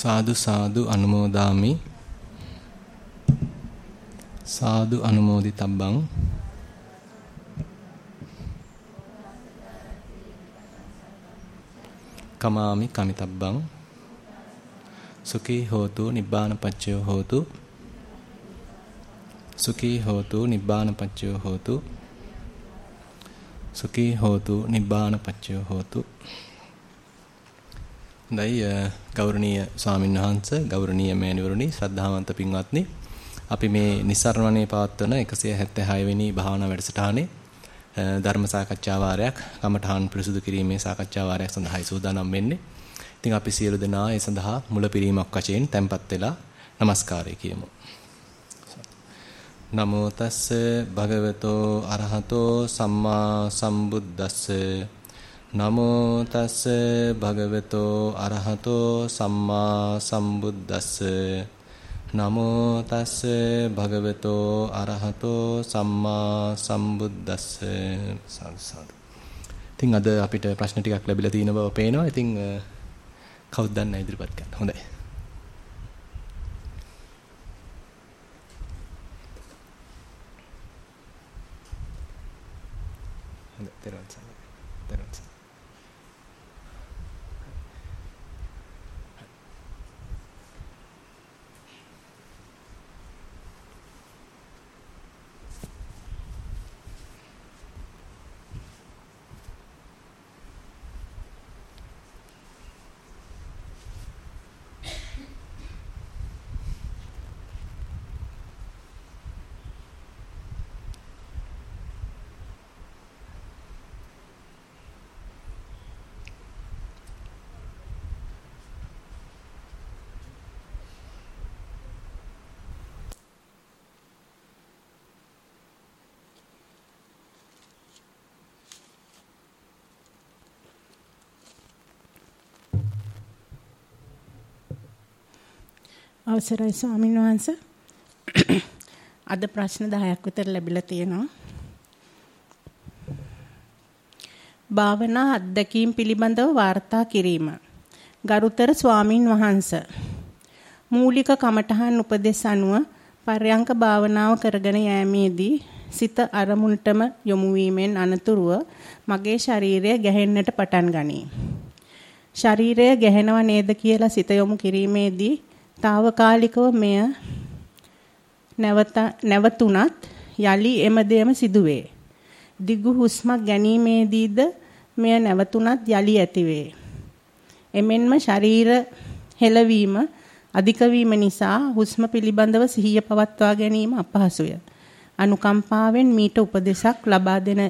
සාදු සාදු අනුමෝදාමි. සාදු අනුමෝදිතබ්බං. කමාමි කමිතබ්බං. සුඛී හෝතු නිබ්බාන පච්චයෝ හෝතු. සුඛී හෝතු නිබ්බාන පච්චයෝ හෝතු. සුඛී හෝතු නිබ්බාන පච්චයෝ හෝතු. හොඳයි ගෞරවනීය ස්වාමීන් වහන්ස ගෞරවනීය මෑණිවරුනි ශ්‍රද්ධාවන්ත පින්වත්නි අපි මේ નિසරණණේ පවත්වන 176 වෙනි භාවනා වැඩසටහනේ ධර්ම සාකච්ඡා වාරයක් කමඨාන් පිරිසුදු කිරීමේ සාකච්ඡා වාරයක් සඳහායි සූදානම් වෙන්නේ. ඉතින් අපි සියලු දෙනා ඒ සඳහා මුලපිරීමක් වශයෙන් tempත් වෙලා নমස්කාරය කියමු. නමෝ තස්ස භගවතෝ අරහතෝ සම්මා සම්බුද්දස්ස නමෝ තස්ස භගවතෝ අරහතෝ සම්මා සම්බුද්දස්ස නමෝ තස්ස භගවතෝ අරහතෝ සම්මා සම්බුද්දස්ස සාදු ඉතින් අද අපිට ප්‍රශ්න ටිකක් ලැබිලා තියෙන බව පේනවා. ඉතින් කවුද දන්නේ ඉදිරිපත් කරන්න. හොඳයි. හොඳයි. අවසරයි ස්වාමීන් වහන්ස. අද ප්‍රශ්න 10ක් විතර ලැබිලා තියෙනවා. භාවනා අත්දැකීම් පිළිබඳව වාර්තා කිරීම. ගරුතර ස්වාමින් වහන්ස. මූලික කමඨහන් උපදෙස් අනුව පර්යංක භාවනාව කරගෙන යෑමේදී සිත අරමුණටම යොමු වීමෙන් අනතුරුව මගේ ශරීරය ගැහෙන්නට පටන් ගනී. ශරීරය ගැහෙනව නේද කියලා සිත යොමු කිරීමේදී తాවකාලිකව මෙය නැවත නැවතුණත් යලි එම දෙයම සිදුවේ. දිගු හුස්මක් ගැනීමේදීද මෙය නැවතුණත් යලි ඇතිවේ. එමෙන්ම ශරීර හෙලවීම අධික වීම නිසා හුස්ම පිළිබඳව සිහිය පවත්වා ගැනීම අපහසුය. අනුකම්පාවෙන් මීට උපදෙසක් ලබා දෙන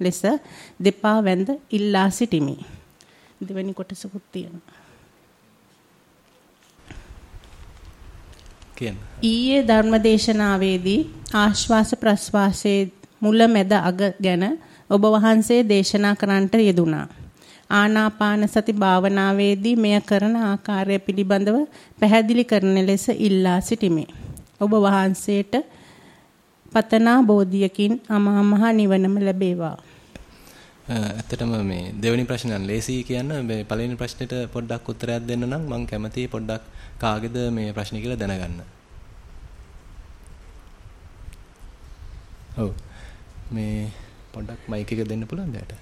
ලෙස දෙපා වැඳ ඉල්ලා සිටිමි. දෙවැනි කොටසකුත් තියෙනවා. කියන්න. ඊයේ ධර්මදේශනාවේදී ආශ්වාස ප්‍රශ්වාසයේ මුල මැද අග ගැන ඔබ වහන්සේ දේශනා කරන්නට යෙදුනා. ආනාපාන සති භාවනාවේදී මෙය කරන ආකාරය පිළිබඳව පැහැදිලි කරන ලෙස ඉල්ලා සිටිමි. ඔබ වහන්සේට පතනා බෝධියකින් අමා මහ නිවනම ලැබේවා. ඇත්තටම මේ දෙවෙනි ප්‍රශ්නයන් ලේසි කියන්න මේ පළවෙනි ප්‍රශ්නෙට පොඩ්ඩක් උත්තරයක් දෙන්න නම් මම කැමතියි පොඩ්ඩක් කාගේද මේ ප්‍රශ්නේ කියලා දැනගන්න. ඔව්. මේ පොඩ්ඩක් මයික් එක දෙන්න පුළුවන්ද යට?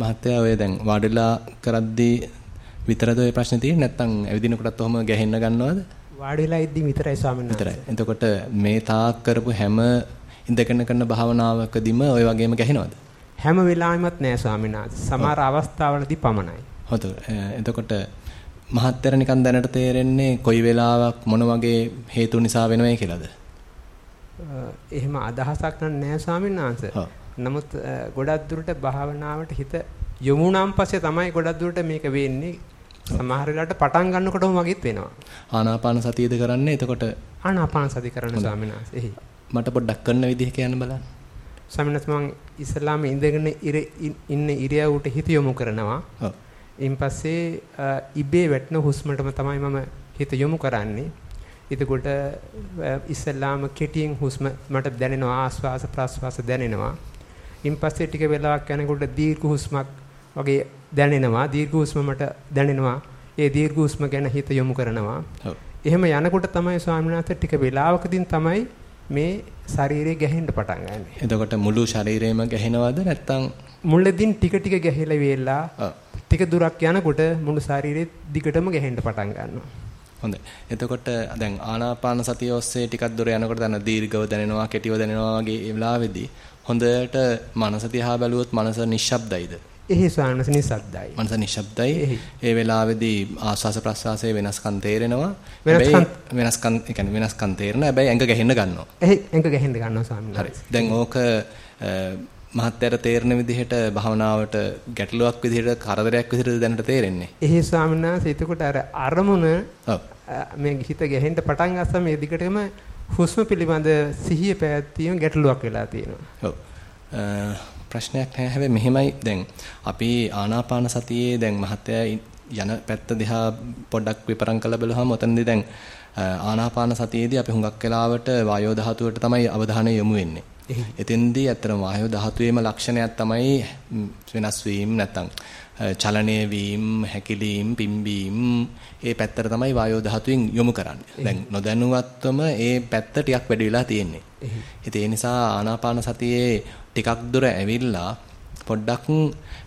මහත්තයා ඔය දැන් වාඩිලා කරද්දී විතරද ඔය ප්‍රශ්නේ තියෙන්නේ නැත්නම් ඇවිදිනකොටත් ඔහම ගැහෙන්න ගන්නවද? වාඩිලා ඉද්දි විතරයි ස්වාමීන් වහන්සේ. විතරයි. එතකොට මේ තාක් කරපු හැම ඉඳගෙන කරන භාවනාවකදීම ওই වගේම ගැහෙනවද? හැම වෙලාවෙමත් නෑ ස්වාමීන් වහන්සේ. සමහර අවස්ථාවලදී පමණයි. හොඳ. එතකොට මහත්තර නිකන් දැනට තේරෙන්නේ කොයි වෙලාවක් මොන වගේ හේතු නිසා වෙනවයි කියලාද? එහෙම අදහසක් නෑ ස්වාමීන් වහන්සේ. නමුත් ගොඩක් දුරට භාවනාවට හිත යොමුනම් පස්සේ තමයි ගොඩක් දුරට මේක වෙන්නේ. සමහර වෙලාවට පටන් ගන්නකොටම වගේත් වෙනවා. ආනාපාන සතියද කරන්නේ එතකොට ආනාපාන සති කරන ස්වාමීන් වහන්සේ. මට පොඩ්ඩක් කරන විදිහ කියන්න බලන්න. වහන්සේ මම ඉස්ලාම ඉඳගෙන ඉන්න ඉරියව්වට හිත යොමු කරනවා. ඔව්. ඉන් පස්සේ ඉබේ වැටෙන හුස්මටම තමයි මම හිත යොමු කරන්නේ. එතකොට ඉස්සල්ලාම කෙටියෙන් හුස්ම මට දැනෙනවා ආස්වාස ප්‍රාස්වාස දැනෙනවා. ඉන්පස්සේ ටික වෙලාවක් යනකොට දීර්ඝ හුස්මක් වගේ දැනෙනවා. දීර්ඝ හුස්ම මට දැනෙනවා. ඒ දීර්ඝ හුස්ම ගැන හිත යොමු කරනවා. එහෙම යනකොට තමයි ස්වාමීන් වහන්සේ ටික වෙලාවකදීන් තමයි මේ ශරීරය ගැහෙන්න පටන් ගන්න. එතකොට මුළු ශරීරයම ගැහෙනවද නැත්නම් මුලදීන් ටික ටික ගැහිලා වෙලා ටික දුරක් යනකොට මුළු ශරීරෙත් දිගටම ගැහෙන්න පටන් ගන්නවා. හොඳයි. එතකොට දැන් ආනාපාන සතිය ඔස්සේ ටිකක් දුර යනකොට දැන් දීර්ඝව දැනෙනවා, කෙටිව දැනෙනවා වගේ ඒ වෙලාවේදී හොඳට මනස දිහා බැලුවොත් මනස නිශ්ශබ්දයිද? එහි ස්වාමීන් නිශ්ශබ්දයි. මනස නිශ්ශබ්දයි. ඒ වෙලාවේදී ආස්වාස ප්‍රස්වාසයේ වෙනස්කම් තේරෙනවා. වෙනස්කම් වෙනස්කම් ඒ කියන්නේ වෙනස්කම් තේරෙනවා. හැබැයි ඇඟ ගැහෙන්න ගන්නවා. එහි ඇඟ ගැහෙන්න ගන්නවා ස්වාමීන් හරි. දැන් ඕක මහත්තයාට තේරෙන විදිහට භාවනාවට ගැටලුවක් විදිහට කරදරයක් විදිහට දැනට තේරෙන්නේ. එහි ස්වාමීන් වහන්සේ එතකොට අර අරමුණ මේ හිත ගැහෙන්න පටන් ගත්තා මේ දිගටම හුස්ම පිළිබඳ සිහිය පැවැත්වීම ගැටලුවක් වෙලා තියෙනවා. ඔව්. ප්‍රශ්නයක් නැහැ. හැබැයි මෙහෙමයි දැන් අපි ආනාපාන සතියේ දැන් මහත්තයා යන පැත්ත දිහා පොඩ්ඩක් විපරම් කළ බලුවාම ඔතනදී දැන් ආනාපාන සතියේදී අපි හුඟක් වෙලාවට වායෝ ධාතුවට තමයි අවධානය යොමු වෙන්නේ. එතෙන්දී ඇත්තටම වායෝ ධාතුවේම ලක්ෂණයක් තමයි වෙනස් වීම නැත්තම් චලනය වීම, හැකිලීම්, පිම්බීම් ඒ පැත්තට තමයි වායෝ ධාතුවෙන් යොමු කරන්නේ. දැන් නොදැනුවත්වම ඒ පැත්ත ටිකක් වැඩි වෙලා තියෙන්නේ. ඒ නිසා ආනාපාන සතියේ ටිකක් දුර ඇවිල්ලා පොඩ්ඩක්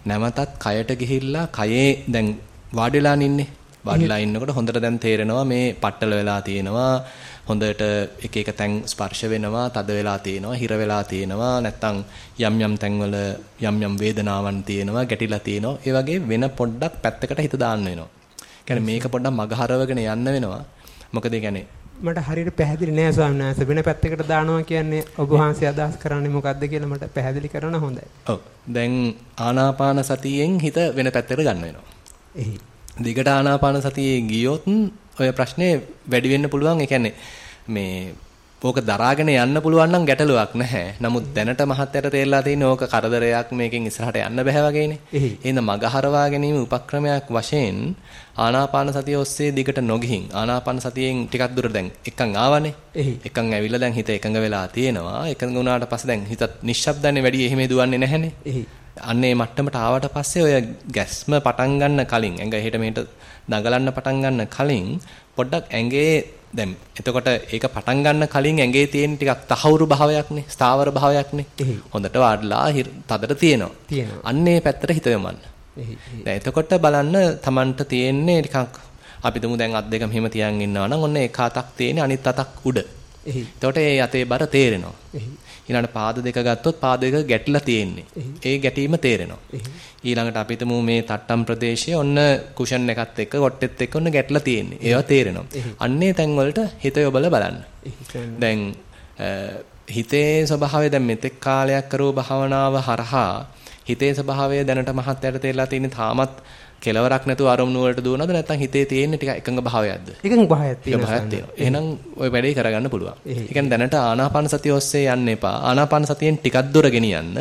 නැවතත් කයට ගිහිල්ලා කයේ දැන් වාඩිලා ඉන්නේ. වාඩිලා ඉන්නකොට හොඳට දැන් තේරෙනවා මේ පట్టල වෙලා තියෙනවා. හොඳට එක එක තැන් ස්පර්ශ වෙනවා, තද වෙලා තියෙනවා, හිර වෙලා තියෙනවා, නැත්තම් යම් යම් තැන්වල යම් යම් වේදනාවන් තියෙනවා, ගැටිලා තියෙනවා. ඒ වගේ වෙන පොඩ්ඩක් පැත්තකට හිත දාන්න වෙනවා. කියන්නේ මේක පොඩ්ඩක් මගහරවගෙන යන්න වෙනවා. මොකද කියන්නේ මට හරියට පැහැදිලි නෑ ස්වාමීන් වහන්සේ වෙන පැත්තකට දානවා කියන්නේ ඔබ වහන්සේ අදහස් කරන්නේ මොකද්ද කියලා මට පැහැදිලි කරන හොඳයි. ඔව්. දැන් ආනාපාන සතියෙන් හිත වෙන පැත්තකට ගන්න වෙනවා. එහි. දිගට ආනාපාන සතියේ ගියොත් ඔය ප්‍රශ්නේ වැඩි වෙන්න පුළුවන්. ඒ කියන්නේ මේ ඕක දරාගෙන යන්න පුළුවන් නම් ගැටලුවක් නැහැ. නමුත් දැනට මහත්යට තේරලා තියෙන ඕක කරදරයක් මේකෙන් ඉස්සරහට යන්න බෑ වගේනේ. එහෙනම් මගහරවා ගැනීම උපක්‍රමයක් වශයෙන් ආනාපාන සතිය ඔස්සේ දිගට නොගිහින් ආනාපාන සතියෙන් ටිකක් දුර දැන් එකන් ආවනේ. එකන් ඇවිල්ලා දැන් හිත එකඟ වෙලා තියෙනවා. එකඟ වුණාට පස්සේ දැන් හිතත් නිශ්ශබ්දන්නේ වැඩි එහෙම දුවන්නේ නැහනේ. අන්නේ මට්ටමට ආවට පස්සේ ඔය ගැස්ම පටන් ගන්න කලින් ඇඟ එහෙට මෙහෙට දඟලන්න පටන් ගන්න කලින් පොඩ්ඩක් ඇඟේ දැන් එතකොට ඒක පටන් ගන්න කලින් ඇඟේ තියෙන ටිකක් තහවුරු භාවයක්නේ ස්ථාවර භාවයක්නේ. හොඳට වාඩිලා තදට තියෙනවා. අන්නේ පැත්තට හිත යොමන්න. දැන් එතකොට බලන්න Tamanට තියෙන්නේ ටිකක් අපි තුමු දැන් අත් දෙක මෙහෙම තියන් ඉන්නවා නම් ඔන්න එක අතක් තියෙන්නේ අනිත් අතක් උඩ. එතකොට ඒ අතේ බර තේරෙනවා ඊළඟට පාද දෙක ගත්තොත් පාද දෙක ගැටිලා තියෙන්නේ. ඒ ගැටීම තේරෙනවා. ඊළඟට අපි හිතමු මේ තට්ටම් ප්‍රදේශයේ ඔන්න කුෂන් එකත් එක්ක කොට්ටෙත් එක්ක ඔන්න ගැටලා තියෙන්නේ. ඒවා තේරෙනවා. අන්නේ තැන් වලට හිත යොබල බලන්න. දැන් හිතේ ස්වභාවය දැන් මෙතෙක් කාලයක් කරව භාවනාව හරහා හිතේ ස්වභාවය දැනට මහත්යට තේරලා තියෙන තාමත් කෙලවරක් නැතුව අරමුණු වලට දුවනවද නැත්නම් හිතේ තියෙන ටික එකඟ භාවයක්ද? එකඟ භාවයක් තියෙනවා. එහෙනම් ওই වැඩේ කරගන්න පුළුවන්. ඒ කියන්නේ දැනට ආනාපාන සතිය ඔස්සේ යන්න එපා. ආනාපාන සතියෙන් ටිකක් දුර ගෙනියන්න.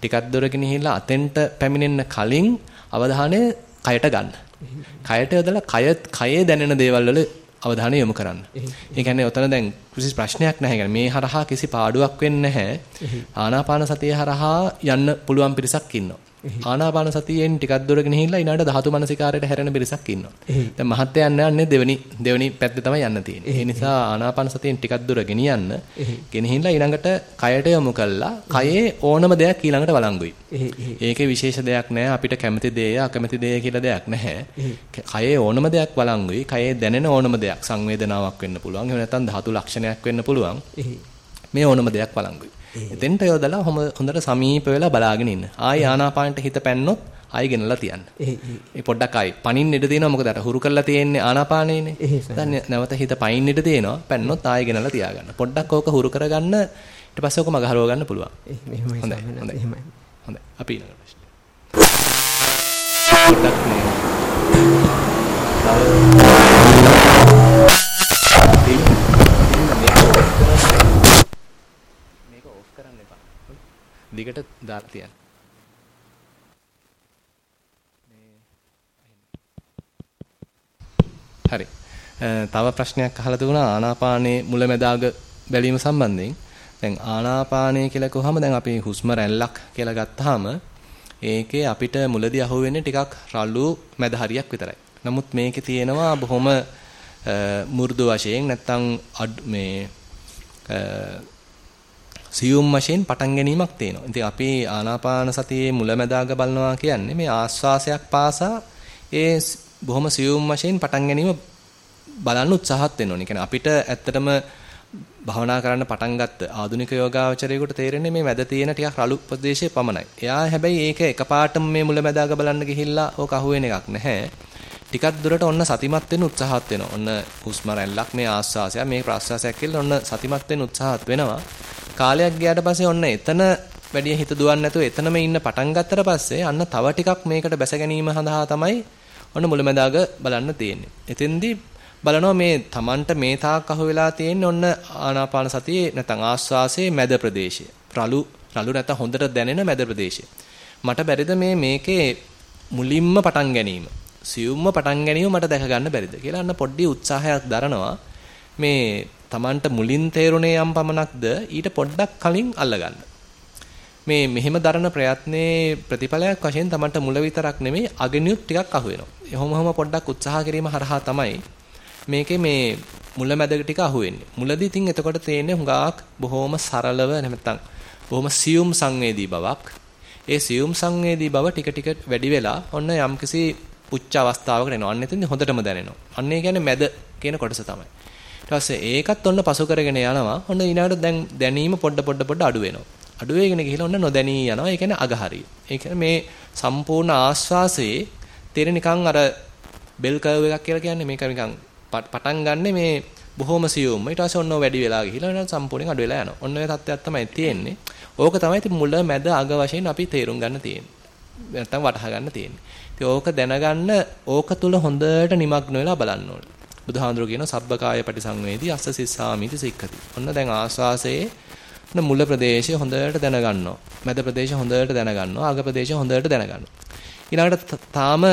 ටිකක් දුර ගෙනහිලා අතෙන්ට පැමිණෙන්න කලින් අවධානය කයට ගන්න. කයට යොදලා කය කයේ දැනෙන දේවල් වල අවධානය යොමු කරන්න. ඒ කියන්නේ ඔතන දැන් කිසි ප්‍රශ්නයක් නැහැ. මේ හරහා කිසි පාඩුවක් වෙන්නේ නැහැ. ආනාපාන සතිය හරහා යන්න පුළුවන් පිරිසක් ඉන්නවා. ආනාපාන සතියෙන් ටිකක් දුර ගෙනහිල්ලා ඊනාට ධාතු මනසිකාරයට හැරෙන පිරිසක් ඉන්නවා. දැන් මහත්ය යන්න යන්නේ දෙවෙනි දෙවෙනි පැත්තේ තමයි යන්න තියෙන්නේ. ඒ නිසා ආනාපාන සතියෙන් ටිකක් දුර ගෙනියන්න ගෙනහිල්ලා ඊළඟට කයට යොමු කළා කයේ ඕනම දෙයක් ඊළඟට වළංගුයි. ඒකේ විශේෂ දෙයක් නැහැ අපිට කැමති දේ අකමැති දේ කියලා දෙයක් නැහැ. කයේ ඕනම දෙයක් වළංගුයි. කයේ දැනෙන ඕනම දෙයක් සංවේදනාවක් වෙන්න පුළුවන්. එහෙම නැත්නම් ධාතු ලක්ෂණයක් වෙන්න පුළුවන්. මේ ඕනම දෙයක් වළංගුයි. එතෙන්ට යොදලා හොඳට සමීප වෙලා බලාගෙන ඉන්න. ආයි ආනාපානට හිත පැන්නොත් ආයි ගෙනලා තියන්න. ඒ පොඩ්ඩක් ආයි පනින්න ඉඩ තියෙනවා මොකද අර හුරු කරලා තියෙන්නේ ආනාපානේනේ. දැන් නැවත හිත පයින් ඉඩ තියෙනවා. පැන්නොත් ආයි ගෙනලා තියාගන්න. පොඩ්ඩක් ඕක හුරු කරගන්න ඊට පස්සේ ඕක මගහරව ගන්න පුළුවන්. එහෙමයි. හොඳයි. එහෙමයි. හොඳයි. අපි ඊළඟ ප්‍රශ්නේ. පොඩ්ඩක් මේ දිගට දාලා තියන්න. හරි. තව ප්‍රශ්නයක් අහලා තිබුණා ආනාපානයේ මුලැමැදාග බැලීම සම්බන්ධයෙන්. දැන් ආනාපානය කියලා කිව්වහම දැන් අපි හුස්ම රැල්ලක් කියලා ගත්තාම ඒකේ අපිට මුලදී අහුවෙන්නේ ටිකක් රළු මැද හරියක් විතරයි. නමුත් මේකේ තියෙනවා බොහොම මු르දු වශයෙන් නැත්තම් මේ සියුම් වශයෙන් පටන් ගැනීමක් තියෙනවා. ඉතින් අපි ආනාපාන සතියේ මුලැමැදාග බලනවා කියන්නේ මේ ආස්වාසයක් පාසා ඒ බොහොම සියුම් වශයෙන් පටන් ගැනීම බලන්න උත්සාහත් වෙන්න ඕනේ. කියන්නේ අපිට ඇත්තටම භවනා කරන්න පටන් ගත්ත ආධුනික යෝගාවචරයෙකුට තේරෙන්නේ මේ මැද තියෙන ටිකක් රළු ප්‍රදේශයේ පමණයි. එයා හැබැයි ඒක එකපාරටම මේ මුලැමැදාග බලන්න ගිහිල්ලා ඕක අහුවෙන එකක් නැහැ. ටිකක් දුරට ඔන්න සතිමත් වෙන්න උත්සාහත් වෙනවා. ඔන්න හුස්ම රැල්ලක් මේ ආස්වාසය මේ ප්‍රාස්වාසයක් කියලා ඔන්න සතිමත් වෙන්න උත්සාහත් වෙනවා. කාලයක් ගියාට පස්සේ ඔන්න එතන වැඩි හිත දුවන්නේ නැතුව එතනම ඉන්න පටන් ගත්තට පස්සේ අන්න තව ටිකක් මේකට බැස ගැනීම සඳහා තමයි ඔන්න මුලැමැදාග බලන්න තියෙන්නේ. එතෙන්දී බලනවා මේ Tamanට මේ තාක් අහු වෙලා තියෙන්නේ ඔන්න ආනාපාන සතියේ නැත්නම් ආස්වාසයේ මැද ප්‍රදේශය. රළු රළු නැත්නම් හොඳට දැනෙන මැද ප්‍රදේශය. මට බැරිද මේ මේකේ මුලින්ම පටන් ගැනීම සියුම්ම පටන් ගැනීම මට දැක ගන්න බැරිද කියලා අන්න පොඩ්ඩි උත්සාහයක් දරනවා මේ Tamanට මුලින් තේරුණේ යම් පමණක්ද ඊට පොඩ්ඩක් කලින් අල්ලගන්න. මේ මෙහෙම දරන ප්‍රයත්නයේ ප්‍රතිඵලයක් වශයෙන් Tamanට මුල විතරක් නෙමෙයි අගනියුත් ටිකක් අහු වෙනවා. එහෙම හැම පොඩ්ඩක් උත්සාහ කිරීම හරහා තමයි මේකේ මේ මුල මැද ටික අහුවෙන්නේ. මුලදී ඉතින් එතකොට තේන්නේ හුඟක් බොහොම සරලව නැත්නම් බොහොම සියුම් සංවේදී බවක්. ඒ සියුම් සංවේදී බව ටික ටික වැඩි වෙලා ඔන්න යම්කිසි උච්ච අවස්ථාවකට එනවා. අන්න එතෙන්දී හොඳටම දැනෙනවා. අන්න ඒ කියන්නේ මැද කියන කොටස තමයි. ඊට පස්සේ ඒකත් ඔන්න පසු කරගෙන යනවා. ඔන්න ඊළඟට දැන් දැනීම පොඩ පොඩ පොඩ අඩු වෙනවා. අඩු වෙගෙන ගිහිල්ලා ඔන්න නොදැනී යනවා. ඒ කියන්නේ අගහරිය. ඒ කියන්නේ මේ සම්පූර්ණ ආස්වාසයේ තේරෙ නිකන් අර බෙල් කර්ව් එකක් කියලා කියන්නේ මේක නිකන් පටන් ගන්නෙ මේ බොහොම සියුම්ම ඊට පස්සේ ඔන්න වැඩි වෙලා ගිහිලා වෙන සම්පූර්ණයෙන් අඩු වෙලා යනවා. ඔන්න ඔය තත්ත්වයක් තමයි තියෙන්නේ. ඕක තමයි ඉතින් මුල මැද අග වශයෙන් අපි තේරුම් ගන්න තියෙන්නේ. නැත්තම් වටහා ගන්න තියෙන්නේ. ඉතින් ඕක දැනගන්න ඕක තුල හොඳට নিমগ্ন වෙලා බලන්න ඕනේ. බුදුහාඳුර කියන සබ්බකාය පටිසංවේදී අස්ස සිස්සාමිති සික්ඛති. ඔන්න දැන් ආස්වාසයේ ඔන්න මුල ප්‍රදේශය හොඳට දැනගන්නවා. මැද ප්‍රදේශය හොඳට දැනගන්නවා. අග ප්‍රදේශය හොඳට දැනගන්නවා. ඊළඟට තාම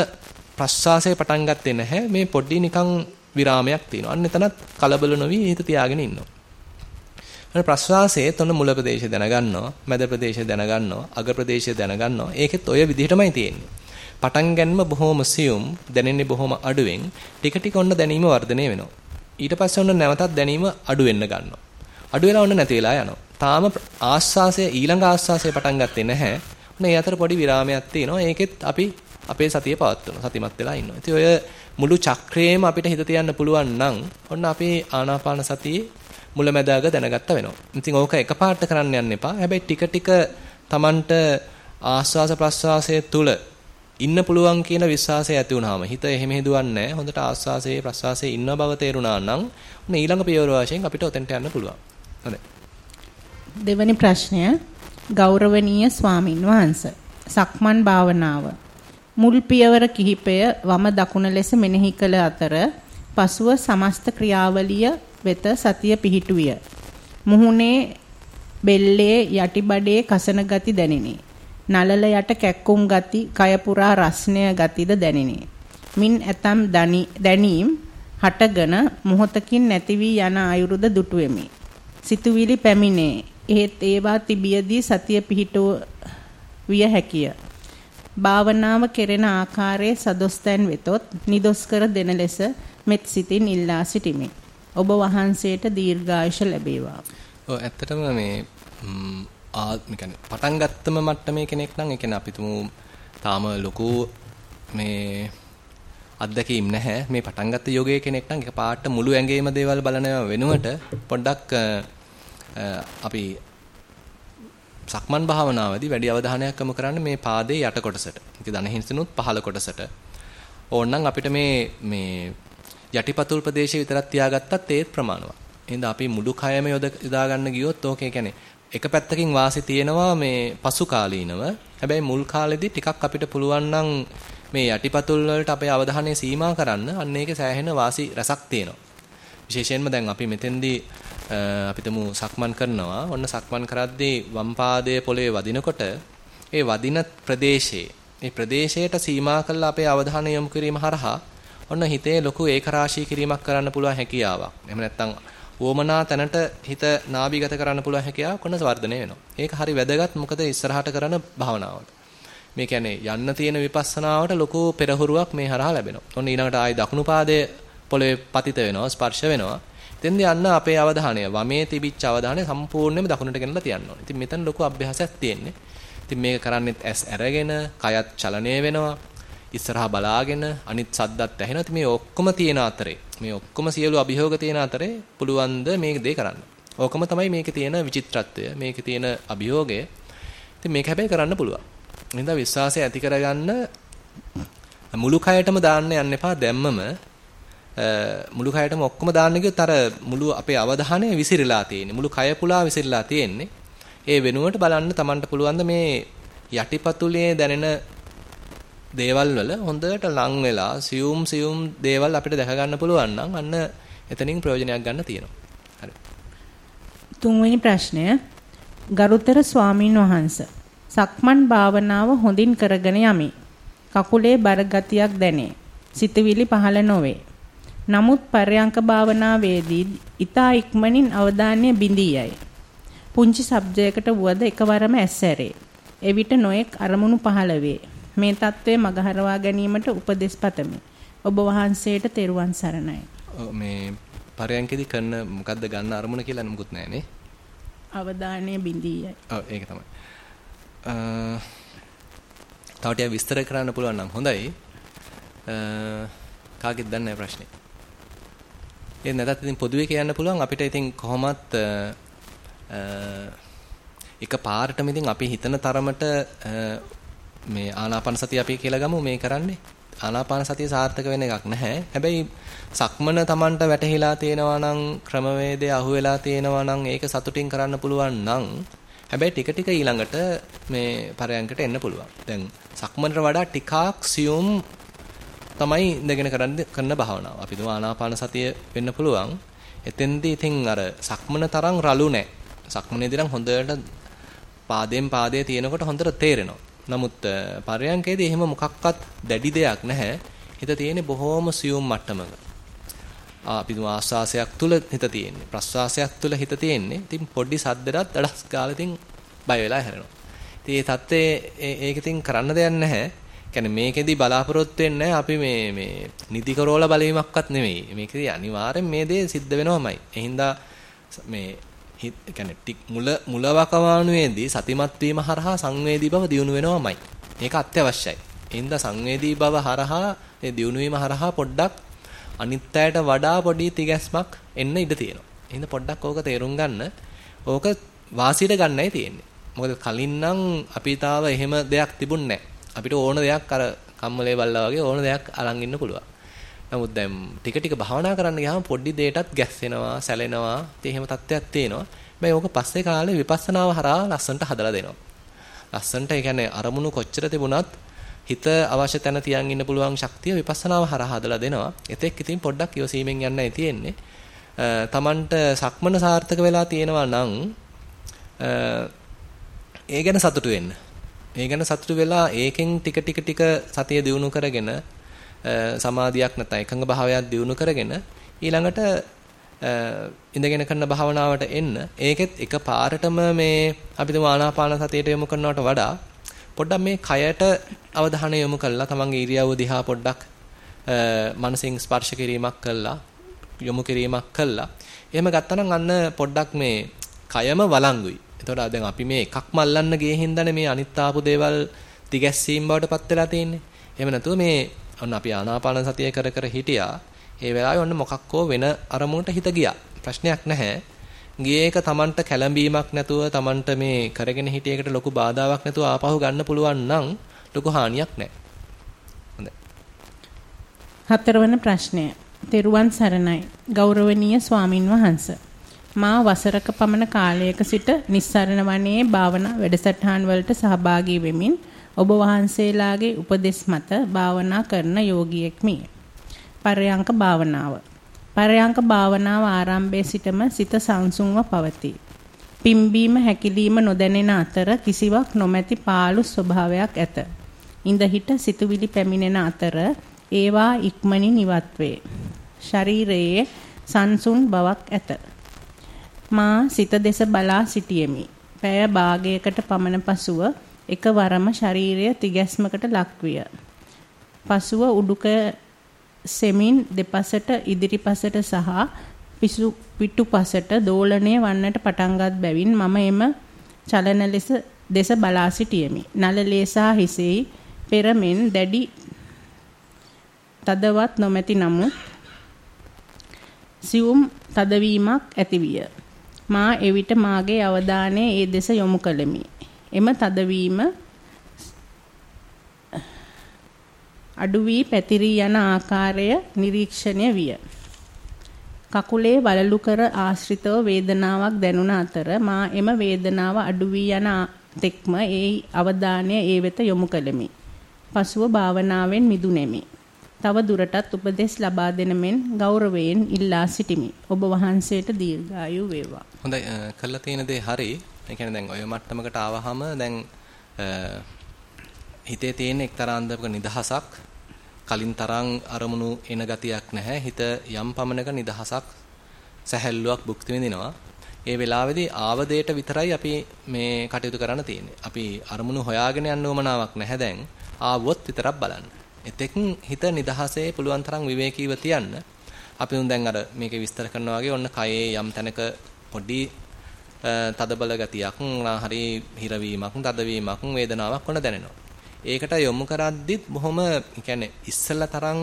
ප්‍රස්වාසය පටන් ගත්තේ නැහැ. මේ පොඩි නිකන් විරාමයක් තියෙනවා. අන්න එතනත් කලබල නොවි හිත තියාගෙන ඉන්නවා. අන්න ප්‍රස්වාසයේ තොන මුල ප්‍රදේශය දැනගන්නවා, මැද ප්‍රදේශය දැනගන්නවා, අග ප්‍රදේශය දැනගන්නවා. ඒකෙත් ඔය විදිහටමයි තියෙන්නේ. පටන් ගන්නම බොහොම සියුම්, දැනෙන්නේ බොහොම අඩුවෙන්, ටික ටික ඔන්න දැනීම වර්ධනය වෙනවා. ඊට පස්සේ ඔන්න නැවතත් දැනීම අඩු වෙන්න ගන්නවා. අඩු වෙලා ඔන්න නැති වෙලා යනවා. තාම ආස්වාසය ඊළඟ ආස්වාසය පටන් ගත්තේ නැහැ. ඔන්න ඒ අතර පොඩි විරාමයක් තියෙනවා. ඒකෙත් අපි අපේ සතිය පවත්වනවා. සතිමත් වෙලා ඉන්නවා. ඉතින් ඔය මුළු චක්‍රයේම අපිට හිත තියන්න පුළුවන් නම් ඔන්න අපේ ආනාපාන සතියේ මුලැමැදාග දැනගත්ත වෙනවා. ඉතින් ඕක එකපාරට කරන්න යන්න එපා. හැබැයි ටික ටික Tamanට ආස්වාස ප්‍රස්වාසයේ තුල ඉන්න පුළුවන් කියන විශ්වාසය ඇති වුනහම හිත එහෙම හදුවන්නේ හොඳට ආස්වාසයේ ප්‍රස්වාසයේ ඉන්න බව තේරුණා නම් ඔන්න ඊළඟ පියවර වශයෙන් අපිට ඔතෙන්ට යන්න පුළුවන්. හොඳයි. දෙවැනි ප්‍රශ්නය ගෞරවනීය ස්වාමින් වහන්සේ. සක්මන් භාවනාව මුල් පියවර කිහිපය වම දකුණ ලෙස මෙනෙහි කළ අතර පසුව සමස්ත ක්‍රියාවලිය වෙත සතිය පිහිටුවිය. මුහුණේ බෙල්ලේ යටිබඩේ කසන ගති දැනිනි. නලල යට කැක්කුම් ගති, කය පුරා රස්නය ගතිද දැනිනි. මින් ඇතම් දැනීම් හටගෙන මොහොතකින් නැති වී යන අයුරුද දුටුවෙමි. සිතුවිලි පැමිණේ. එහෙත් ඒවා තිබියදී සතිය පිහිටුව විය හැකිය. භාවනාව කෙරෙන ආකාරයේ සදොස්තැන් වෙතොත් නිදොස් කර දෙන ලෙස මෙත් සිතින් ඉල්ලා සිටිමි. ඔබ වහන්සේට දීර්ඝායුෂ ලැබේවා. ඔව් ඇත්තටම මේ ආ කියන්නේ පටන් ගත්තම මට්ටමේ කෙනෙක් නම් ඒ කියන්නේ අපි තුමු තාම ලොකු මේ අත්දැකීම් නැහැ මේ පටන් ගත්ත යෝගයේ කෙනෙක් නම් එකපාරට මුළු ඇඟේම දේවල් බලන වෙනුවට පොඩ්ඩක් අපි සක්මන් භාවනාවේදී වැඩි අවධානයක් යොමු කරන්න මේ පාදයේ යට කොටසට. ඒක දන හින්සිනුත් පහළ කොටසට. ඕනනම් අපිට මේ මේ යටිපතුල් ප්‍රදේශය විතරක් තියාගත්තත් ඒත් ප්‍රමාණවත්. එහෙනම් අපි මුළු කයම යොදා ගන්න ගියොත් ඕකේ කියන්නේ එක පැත්තකින් වාසි තියෙනවා මේ පසු කාලීනව. හැබැයි මුල් කාලෙදි ටිකක් අපිට පුළුවන් නම් මේ යටිපතුල් වලට අපේ අවධානය සීමා කරන්න අන්න ඒකේ සෑහෙන වාසි රසක් තියෙනවා. විශේෂයෙන්ම දැන් අපි මෙතෙන්දී අපිටම සක්මන් කරනවා. ඔන්න සක්මන් කරද්දී වම් පාදයේ පොළවේ වදිනකොට ඒ වදින ප්‍රදේශයේ මේ ප්‍රදේශයට සීමා කරලා අපේ අවධානය යොමු කිරීම හරහා ඔන්න හිතේ ලොකු ඒකරාශී කිරීමක් කරන්න පුළුවන් හැකියාවක්. එහෙම නැත්නම් වොමනා තැනට හිත නාභිගත කරන්න පුළුවන් හැකියාවක් ඔන්න වර්ධනය වෙනවා. ඒක හරි වැදගත් මොකද ඉස්සරහට කරන භාවනාවට. මේ කියන්නේ යන්න තියෙන විපස්සනාවට ලොකු පෙරහුරුවක් මේ හරහා ලැබෙනවා. ඔන්න ඊළඟට ආයි දකුණු පාදයේ පොළවේ පතිත වෙනවා, ස්පර්ශ වෙනවා. එතෙන්දී යන්න අපේ අවධානය වමේ තිබිච්ච අවධානය සම්පූර්ණයෙන්ම දකුණට ගෙනලා තියන්න ඕනේ. ඉතින් මෙතන ලොකු අභ්‍යාසයක් තියෙන්නේ. ඉතින් මේක කරන්නේත් ඇස් අරගෙන, කයත් චලනය වෙනවා. ඉස්සරහා බලාගෙන අනිත් සද්දත් ඇහෙනවා. ඉතින් මේ ඔක්කොම තියෙන අතරේ මේ ඔක්කොම සියලු අභියෝග තියෙන අතරේ පුළුවන් ද මේක දේ කරන්න. ඕකම තමයි මේකේ තියෙන විචිත්‍රත්වය, මේකේ තියෙන අභියෝගය. ඉතින් මේක හැබැයි කරන්න පුළුවන්. එහෙනම් විශ්වාසය ඇති කරගන්න මුළු කයටම දාන්න යන්න එපා දැම්මම මුළු කයටම ඔක්කොම දාන්න ගියොත් අර මුළු අපේ අවධානය විසිරලා තියෙන්නේ. මුළු කය පුලා විසිරලා තියෙන්නේ. ඒ වෙනුවට බලන්න Tamanට පුළුවන් මේ යටිපතුලේ දැනෙන දේවල් වල හොඳට ලං වෙලා සියුම් සියුම් දේවල් අපිට දැක ගන්න පුළුවන් නම් අන්න එතනින් ප්‍රයෝජනයක් ගන්න තියෙනවා. හරි. තුන්වෙනි ප්‍රශ්නය ගරුතර ස්වාමින් වහන්සේ සක්මන් භාවනාව හොඳින් කරගෙන යමි. කකුලේ බර ගතියක් දැනේ. සිතවිලි පහළ නොවේ. නමුත් පර්යංක භාවනාවේදී ඊතා ඉක්මනින් අවධානය බිඳී යයි. පුංචි ශබ්දයකට වුවද එකවරම ඇස්සැරේ. එවිට නොඑක් අරමුණු පහළ වේ. මේ தત્ත්වය මගහරවා ගැනීමට උපදෙස් පතමි. ඔබ වහන්සේට තෙරුවන් සරණයි. මේ පරයන්කෙදි කරන මොකද්ද ගන්න අරමුණ කියලා නමුකුත් නැහැ නේ. අවධානය බිඳීයයි. ඔව් ඒක තමයි. අ තව විස්තර කරන්න පුළුවන් නම් හොඳයි. අ කාගෙද දන්නේ ප්‍රශ්නේ. ඒ නැත්නම් ඉතින් පොදුවේ කියන්න පුළුවන් අපිට ඉතින් කොහොමත් එක පාරටම ඉතින් අපි හිතන තරමට මේ ආනාපාන සතිය අපි කියලා ගමු මේ කරන්නේ. ආනාපාන සතිය සාර්ථක වෙන එකක් නැහැ. හැබැයි සක්මන Tamanට වැටහිලා තියෙනවා නම් ක්‍රමවේදය අහුවෙලා තියෙනවා නම් ඒක සතුටින් කරන්න පුළුවන් නම් හැබැයි ටික ටික ඊළඟට මේ පරයන්කට එන්න පුළුවන්. දැන් සක්මනට වඩා ටිකක් සියුම් තමයි ඉඳගෙන කරන්න කරන භාවනාව. අපි දුව ආනාපාන සතිය වෙන්න පුළුවන්. එතෙන්දී ඉතින් අර සක්මන තරම් රළු නැහැ. සක්මනේදී නම් හොඳට පාදයෙන් පාදයේ තියෙනකොට හොඳට තේරෙනවා. නමුත් පරයන්කේදී එහෙම මොකක්වත් දැඩි දෙයක් නැහැ. හිත තියෙන්නේ බොහොම සියුම් මට්ටමක. අපි දුම ආස්වාසයක් තුල හිත තියෙන්නේ. ප්‍රස්වාසයක් තුල හිත තියෙන්නේ. ඉතින් පොඩි සද්දයක් දඩස් ගාලා ඉතින් බය වෙලා හැරෙනවා. ඉතින් මේ தත්ත්වයේ ඒක ඉතින් කරන්න දෙයක් නැහැ. කියන්නේ මේකෙදි බලාපොරොත්තු වෙන්නේ අපි මේ මේ නිදි කරෝල බලවීමක්වත් නෙමෙයි. මේකෙදි අනිවාර්යෙන් මේ දේ සිද්ධ වෙනවමයි. එහින්දා මේ කියන්නේ ටික මුල මුල වකවානුවේදී සතිමත් වීම හරහා සංවේදී බව දියුණු වෙනවමයි. ඒක අත්‍යවශ්‍යයි. එහෙනම් සංවේදී බව හරහා ඒ දියුණු වීම හරහා පොඩ්ඩක් අනිත්‍යයට වඩා පොඩි තිගැස්මක් එන්න ඉඩ තියෙනවා. එහෙනම් පොඩ්ඩක් ඕක තේරුම් ගන්න. ඕක වාසියට ගන්නයි තියෙන්නේ. මොකද කලින් නම් අපි තාව එහෙම දෙයක් තිබුණේ අපිට ඕන දෙයක් අර කම්මලේ බල්ලා වගේ ඕන දෙයක් අරන් ඉන්න පුළුවන්. නමුත් දැන් ටික ටික භාවනා කරන්න ගියාම පොඩි දෙයකටත් ගැස්සෙනවා, සැලෙනවා. ඉතින් එහෙම තත්ත්වයක් තියෙනවා. හැබැයි ඕක පස්සේ කාලේ විපස්සනාව හරහා ලස්සනට හදලා දෙනවා. ලස්සනට ඒ කියන්නේ අරමුණු කොච්චර තිබුණත් හිත අවශ්‍ය තැන තියන් ඉන්න පුළුවන් ශක්තිය විපස්සනාව හරහා හදලා දෙනවා. එතෙක් ඉතින් පොඩ්ඩක් යොසීමෙන් යන්නයි තියෙන්නේ. තමන්ට සක්මන සාර්ථක වෙලා තියෙනවා නම් ඒ ගැන සතුටු වෙන්න. ඒ ගැන සතුටු වෙලා ඒකෙන් ටික ටික ටික සතිය දිනු කරගෙන සමාධියක් නැත්නම් එකඟ භාවයක් දිනු කරගෙන ඊළඟට ඉඳගෙන කරන භාවනාවට එන්න. ඒකෙත් එක පාරටම මේ අපි තුමා ආනාපාන සතියට යොමු කරනවට වඩා පොඩ්ඩක් මේ කයට අවධානය යොමු කරලා තමන්ගේ ඉරියව්ව දිහා පොඩ්ඩක් මනසින් ස්පර්ශ කිරීමක් කළා යොමු කිරීමක් කළා. එහෙම ගත්තනම් අන්න පොඩ්ඩක් මේ කයම වළංගුයි. එතකොට දැන් අපි මේ එකක්ම අල්ලන්න ගියේ හින්දානේ මේ අනිත් ආපු දේවල් දිගැස්සීම් බවට පත් වෙලා තියෙන්නේ. එහෙම නැතුව මේ ඔන්න අපි ආනාපාන සතිය කර කර හිටියා. ඒ වෙලාවේ ඔන්න මොකක්කෝ වෙන අරමුණට හිත ගියා. ප්‍රශ්නයක් නැහැ. ගියේ එක Tamanට කැළඹීමක් නැතුව Tamanට මේ කරගෙන හිටියේකට ලොකු බාධාවක් නැතුව ආපහු ගන්න පුළුවන් නම් ලොකු හානියක් නැහැ. හොඳයි. හතරවන ප්‍රශ්නය. තෙරුවන් සරණයි. ගෞරවනීය ස්වාමින් වහන්සේ. මා වසරක පමණ කාලයක සිට නිස්සරණ වනයේ භාවනා වැඩසටහන් වලට සහභාගී වෙමින් ඔබ වහන්සේලාගේ උපදෙස් මත භාවනා කරන යෝගියෙක්මි. පරයන්ක භාවනාව. පරයන්ක භාවනාව ආරම්භයේ සිටම සිත සංසුන්ව පවතී. පිම්බීම හැකිලිම නොදැනෙන අතර කිසිවක් නොමැති පාළු ස්වභාවයක් ඇත. ඉඳ හිට සිතුවිලි පැමිණෙන අතර ඒවා ඉක්මනින් ඉවත් වේ. ශරීරයේ සංසුන් බවක් ඇත. මා සිත දෙස බලා සිටියෙමි. පැය භාගයකට පමණ පසුව එකවරම ශරීරය තිගැස්මකට ලක්විය. පසුව උඩුක සෙමින් දෙපසට ඉදිරිපසට සහ පිසු පිටුපසට දෝලණය වන්නට පටන්ගත් බැවින් මම එම චලන ලෙස දෙස බලා සිටියෙමි. නළලේ සහ හිසෙහි පෙරමෙන් දැඩි තදවත් නොමැති නමුත් සියුම් තදවීමක් ඇතිවිය. මා එවිට මාගේ අවධානය ඒ දෙස යොමු කළෙමි. එම තදවීම අඩු වී පැතිරී යන ආකාරය නිරීක්ෂණය විය. කකුලේ වලලු කර ආශ්‍රිතව වේදනාවක් දැනුණ අතර මා එම වේදනාව අඩු වී යන තෙක්ම ඒ අවධානය ඒ වෙත යොමු කළෙමි. පසුව භාවනාවෙන් මිදුනේමි. තව දුරටත් උපදෙස් ලබා දෙන මෙන් ගෞරවයෙන් ඉල්ලා සිටිමි. ඔබ වහන්සේට දීර්ඝායු වේවා. හොඳයි කළා තියෙන දේ හරි. ඒ කියන්නේ දැන් ඔය මට්ටමකට ආවහම දැන් හිතේ තියෙන එක්තරා අන්දමක නිදහසක් කලින් තරම් අරමුණු එන ගතියක් නැහැ. හිත යම් පමණක නිදහසක් සැහැල්ලුවක් භුක්ති විඳිනවා. ඒ වෙලාවේදී ආවදේට විතරයි අපි මේ කටයුතු කරන්න තියෙන්නේ. අපි අරමුණු හොයාගෙන යන්න උවමනාවක් නැහැ දැන්. ආවොත් විතරක් බලන්න. එතෙක් හිත නිදහසේ පුළුවන් තරම් විවේකීව තියන්න. අපි උන් දැන් අර මේකේ විස්තර කරනවා වගේ ඔන්න කයේ යම් තැනක පොඩි තදබල ගතියක්, හරි හිරවීමක්, තදවීමක්, වේදනාවක් වුණ දැනෙනවා. ඒකට යොමු කරද්දිත් බොහොම කියන්නේ ඉස්සෙල්ලා තරම්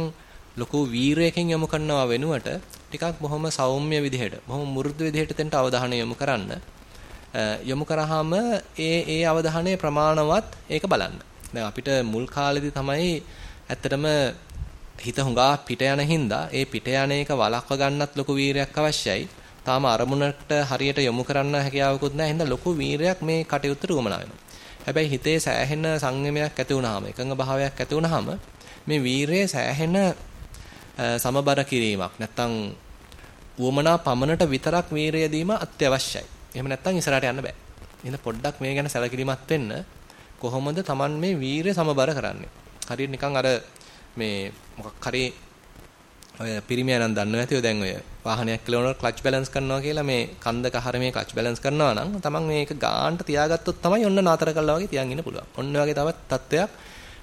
ලොකු වීරයකින් යොමු කරනවා වෙනුවට ටිකක් බොහොම සෞම්‍ය විදිහට බොහොම මෘදු විදිහට තෙන්ට අවධානය යොමු කරන්න යොමු කරාම ඒ ඒ අවධානයේ ප්‍රමාණවත් ඒක බලන්න. දැන් අපිට මුල් කාලෙදි තමයි ඇත්තටම හිත හුඟා පිට යන හින්දා ඒ පිට යන එක වළක්ව ගන්නත් ලොකු වීරයක් අවශ්‍යයි. තාම අරමුණට හරියට යොමු කරන්න හැකියාවකුත් නැහැ. හින්දා ලොකු වීරයක් මේ කටයුත්තට උවමනා වෙනවා. හැබැයි හිතේ සෑහෙන සංයමයක් ඇති වුනහම එකඟ භාවයක් ඇති වුනහම මේ වීරයේ සෑහෙන සමබර කිරීමක් නැත්තම් උවමනා පමණට විතරක් වීරය දීම අත්‍යවශ්‍යයි. එහෙම නැත්තම් ඉස්සරහට යන්න බෑ. එහෙනම් පොඩ්ඩක් මේ ගැන සැලකිලිමත් වෙන්න කොහොමද Taman මේ වීරය සමබර කරන්නේ? හරියට නිකන් අර මේ මොකක් හරි ඔය පිරිමියා නම් දන්නව ඇතිව දැන් ඔය වාහනයක් කියලානොත් ක්ලච් බැලන්ස් කරනවා කියලා මේ කන්දක හරමේ ක්ලච් බැලන්ස් කරනවා නම් තමන් මේක ගාන්ට තියාගත්තොත් තමයි ඔන්න නාතර කළා වගේ තියන් ඉන්න පුළුවන්. ඔන්න වගේ තවත් තත්වයක්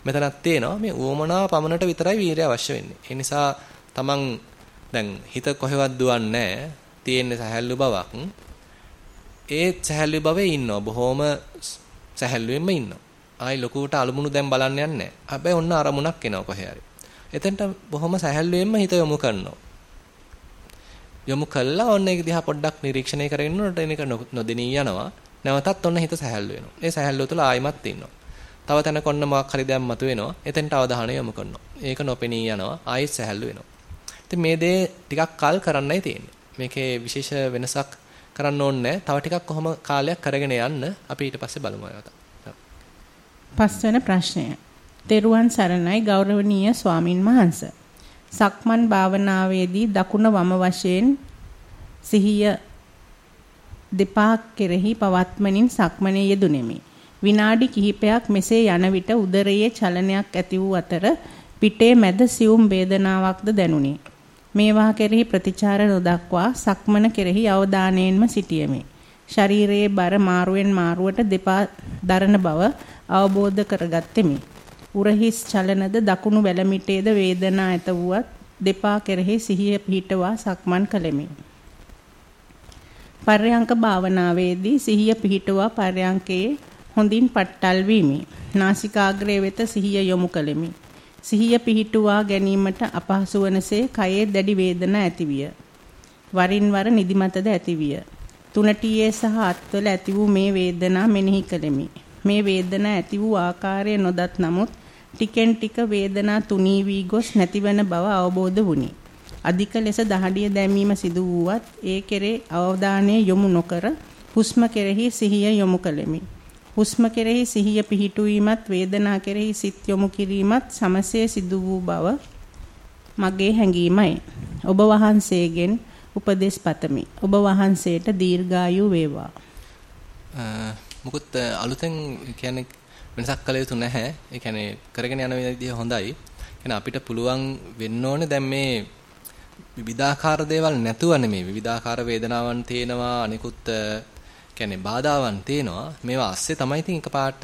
මෙතනක් තියෙනවා. මේ ඌමනා පමණට විතරයි වීරය අවශ්‍ය වෙන්නේ. ඒ නිසා තමන් දැන් හිත කොහෙවත් දුවන්නේ තියෙන්නේ සැහැල්ලු බවක්. ඒ සැහැල්ලු බවේ ඉන්නවා. බොහොම සැහැල්ලුවෙන්ම ඉන්නවා. ආයි ලොකුවට අලමුණු දැන් බලන්න යන්නේ හැබැයි ඔන්න අරමුණක් එනවා කොහේ හරි. එතෙන්ට බොහොම සැහැල්ලුවෙන්ම හිත යොමු කරනවා. යොමු කළා ඔන්න ඒක දිහා පොඩ්ඩක් නිරීක්ෂණය කරගෙන ඉන්නකොට එනක නොදෙනී යනවා. නැවතත් ඔන්න හිත සැහැල්ලු වෙනවා. ඒ සැහැල්ලුව තුළ ආයිමත් ඉන්නවා. තව තැනක ඔන්න මොකක් හරි දෙයක් මතුවෙනවා. එතෙන්ට අවධානය යොමු කරනවා. ඒක නොපෙනී යනවා. ආයෙත් සැහැල්ලු වෙනවා. ඉතින් මේ දේ ටිකක් කල් කරන්නයි තියෙන්නේ. මේකේ විශේෂ වෙනසක් කරන්න ඕනේ තව ටිකක් කොහොම කාලයක් කරගෙන යන්න අපි ඊට පස්සේ බලමු අයවත. පස්වෙනි ප්‍රශ්නය. තෙරුවන් සරණයි ගෞරවනීය ස්වාමින් වහන්සේ. සක්මන් භාවනාවේදී දකුණ වම වශයෙන් සිහිය දෙපා කෙරෙහි පවත්මනින් සක්මනේ යෙදුණෙමි. විනාඩි කිහිපයක් මෙසේ යන විට උදරයේ චලනයක් ඇති වූ අතර පිටේ මැද සියුම් වේදනාවක්ද දැනුනි. මේවා කෙරෙහි ප්‍රතිචාර නොදක්වා සක්මන කෙරෙහි අවධානයෙන්ම සිටියෙමි. ශරීරයේ බර මාරුවෙන් මාරුවට දෙපා දරන බව අවබෝධ කරගත්ෙමි. උරහිස් චලනද දකුණු වැලමිටේද වේදනා ඇත වුවත් දෙපා කෙරෙහි සිහිය පිහිටවා සක්මන් කළෙමි. පර්යංක භාවනාවේදී සිහිය පිහිටවා පර්යංකයේ හොඳින් පට්ටල් වීමි. නාසිකාග්‍රය වෙත සිහිය යොමු කළෙමි. සිහිය පිහිටුවා ගැනීමට අපහසු වනසේ කයේ දැඩි වේදනා ඇතිවිය. වරින් වර නිදිමතද ඇතිවිය. තුනටියේ සහ අත්වල ඇති වූ මේ වේදනා මෙනෙහි කළෙමි. මේ වේදනා ඇති වූ ආකාරය නොදත් නමුත් ටිකෙන් ටික වේදනා තුනී වී ගොස් නැතිවන බව අවබෝධ වුණි. අධික ලෙස දහඩිය දැමීම සිදු වුවත් ඒ කෙරේ අවධානය යොමු නොකර හුස්ම කෙරෙහි සිහිය යොමු කළෙමි. හුස්ම කෙරෙහි සිහිය පිහිටුවීමත් වේදනා කෙරෙහි සිත් යොමු කිරීමත් සමසේ සිදු වූ බව මගේ හැඟීමයි. ඔබ වහන්සේගෙන් උපදෙස් පතමි. ඔබ වහන්සේට දීර්ඝායු වේවා. මුකුත් අලුතෙන් කියන්නේ වෙනසක් කළ යුතු නැහැ. ඒ කියන්නේ කරගෙන යන විදිය හොඳයි. එහෙනම් අපිට පුළුවන් වෙන්න ඕනේ දැන් මේ විවිධාකාර දේවල් නැතුව නෙමෙයි විවිධාකාර වේදනාවන් තේනවා අනිකුත් කියන්නේ බාධාවන් තේනවා මේවා ASCII තමයි ඉතින් එකපාරට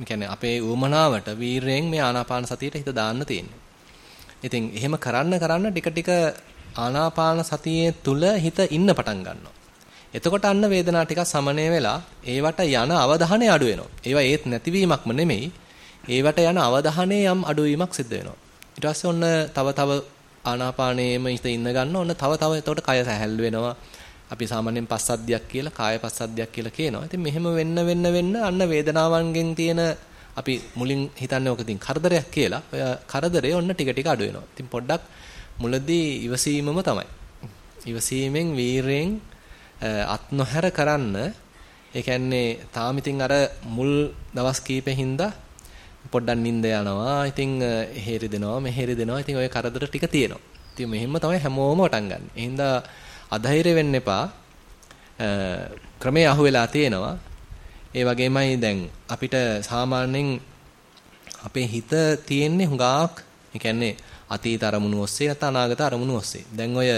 කියන්නේ අපේ උවමනාවට වීරයෙන් මේ ආනාපාන සතියට හිත දාන්න තියෙන්නේ. ඉතින් එහෙම කරන්න කරන්න ටික ටික ආනාපාන සතියේ තුල හිත ඉන්න පටන් ගන්නවා. එතකොට අන්න වේදනාව ටිකක් සමනය වෙලා ඒවට යන අවධානය අඩු වෙනවා. ඒවා ඒත් නැතිවීමක්ම නෙමෙයි. ඒවට යන අවධානයේ යම් අඩුවීමක් සිද්ධ වෙනවා. ඊට පස්සේ ඔන්න තව තව ආනාපානයේම හිත ඉන්න ගන්න ඔන්න තව තව එතකොට කය සැහැල්ලු වෙනවා. අපි සාමාන්‍යයෙන් පස්සද්ධියක් කියලා කාය පස්සද්ධියක් කියලා කියනවා. ඉතින් මෙහෙම වෙන්න වෙන්න වෙන්න අන්න වේදනාවන්ගෙන් තියෙන අපි මුලින් හිතන්නේ ඔක ඉතින් කරදරයක් කියලා. ඔය කරදරේ ඔන්න ටික ටික අඩු වෙනවා. ඉතින් පොඩ්ඩක් මුලදී ඉවසීමම තමයි. ඉවසීමෙන් වීරයෙන් අත් නොහැර කරන්න ඒ කියන්නේ තාම ඉතින් අර මුල් දවස් කීපෙ හින්දා පොඩ්ඩක් නිින්ද යනවා. ඉතින් එහෙරි දෙනවා මෙහෙරි දෙනවා. ඉතින් ওই කරදර ටික තියෙනවා. ඉතින් මෙහෙම තමයි හැමෝම වටන් ගන්න. එහෙනම් අධෛර්ය වෙන්න එපා. ක්‍රමයේ අහුවෙලා තියෙනවා. ඒ වගේමයි දැන් අපිට සාමාන්‍යයෙන් අපේ හිත තියෙන්නේ හුඟක් ඒ කියන්නේ අතීත අරමුණු ඔස්සේ නැත්නම් අනාගත අරමුණු ඔස්සේ. දැන් ඔය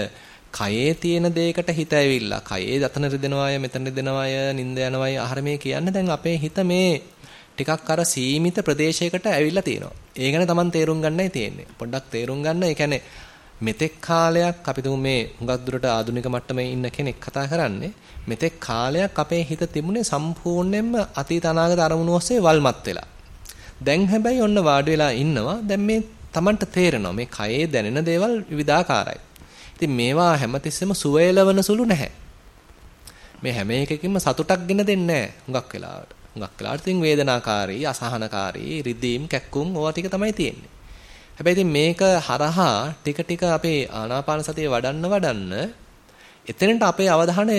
කයේ තියෙන දෙයකට හිත ඇවිල්ලා කයේ දතන රිදෙනවාය මෙතන රිදෙනවාය නිින්ද යනවාය ආහාර මේ කියන්නේ දැන් අපේ හිත මේ ටිකක් අර සීමිත ප්‍රදේශයකට ඇවිල්ලා තියෙනවා. ඒ ගැන Taman තේරුම් ගන්නයි තියෙන්නේ. පොඩ්ඩක් තේරුම් ගන්න. ඒ කියන්නේ මෙතෙක් කාලයක් අපි තුමු මේ හුඟක් දුරට ආධුනික මට්ටමේ ඉන්න කෙනෙක් කතා කරන්නේ මෙතෙක් කාලයක් අපේ හිත තිබුණේ සම්පූර්ණයෙන්ම අතීත අනාගත අරමුණු ඔස්සේ වල්මත් වෙලා. දැන් හැබැයි ඔන්න වාඩි වෙලා ඉන්නවා. දැන් මේ Tamanට තේරෙනවා මේ කයේ දැනෙන දේවල් විවිධාකාරයි. ඉතින් මේවා හැමතිස්සෙම සුවයලවන සුළු නැහැ. මේ හැම එකකින්ම සතුටක් ගෙන දෙන්නේ නැහැ හුඟක් වෙලාවට. හුඟක් වෙලාවට ඉතින් වේදනාකාරී, අසහනකාරී, රිදීම්, කැක්කුම් ඕවා ටික තමයි තියෙන්නේ. හැබැයි ඉතින් මේක හරහා ටික ටික අපේ ආනාපාන සතිය වඩන්න වඩන්න එතනට අපේ අවධානය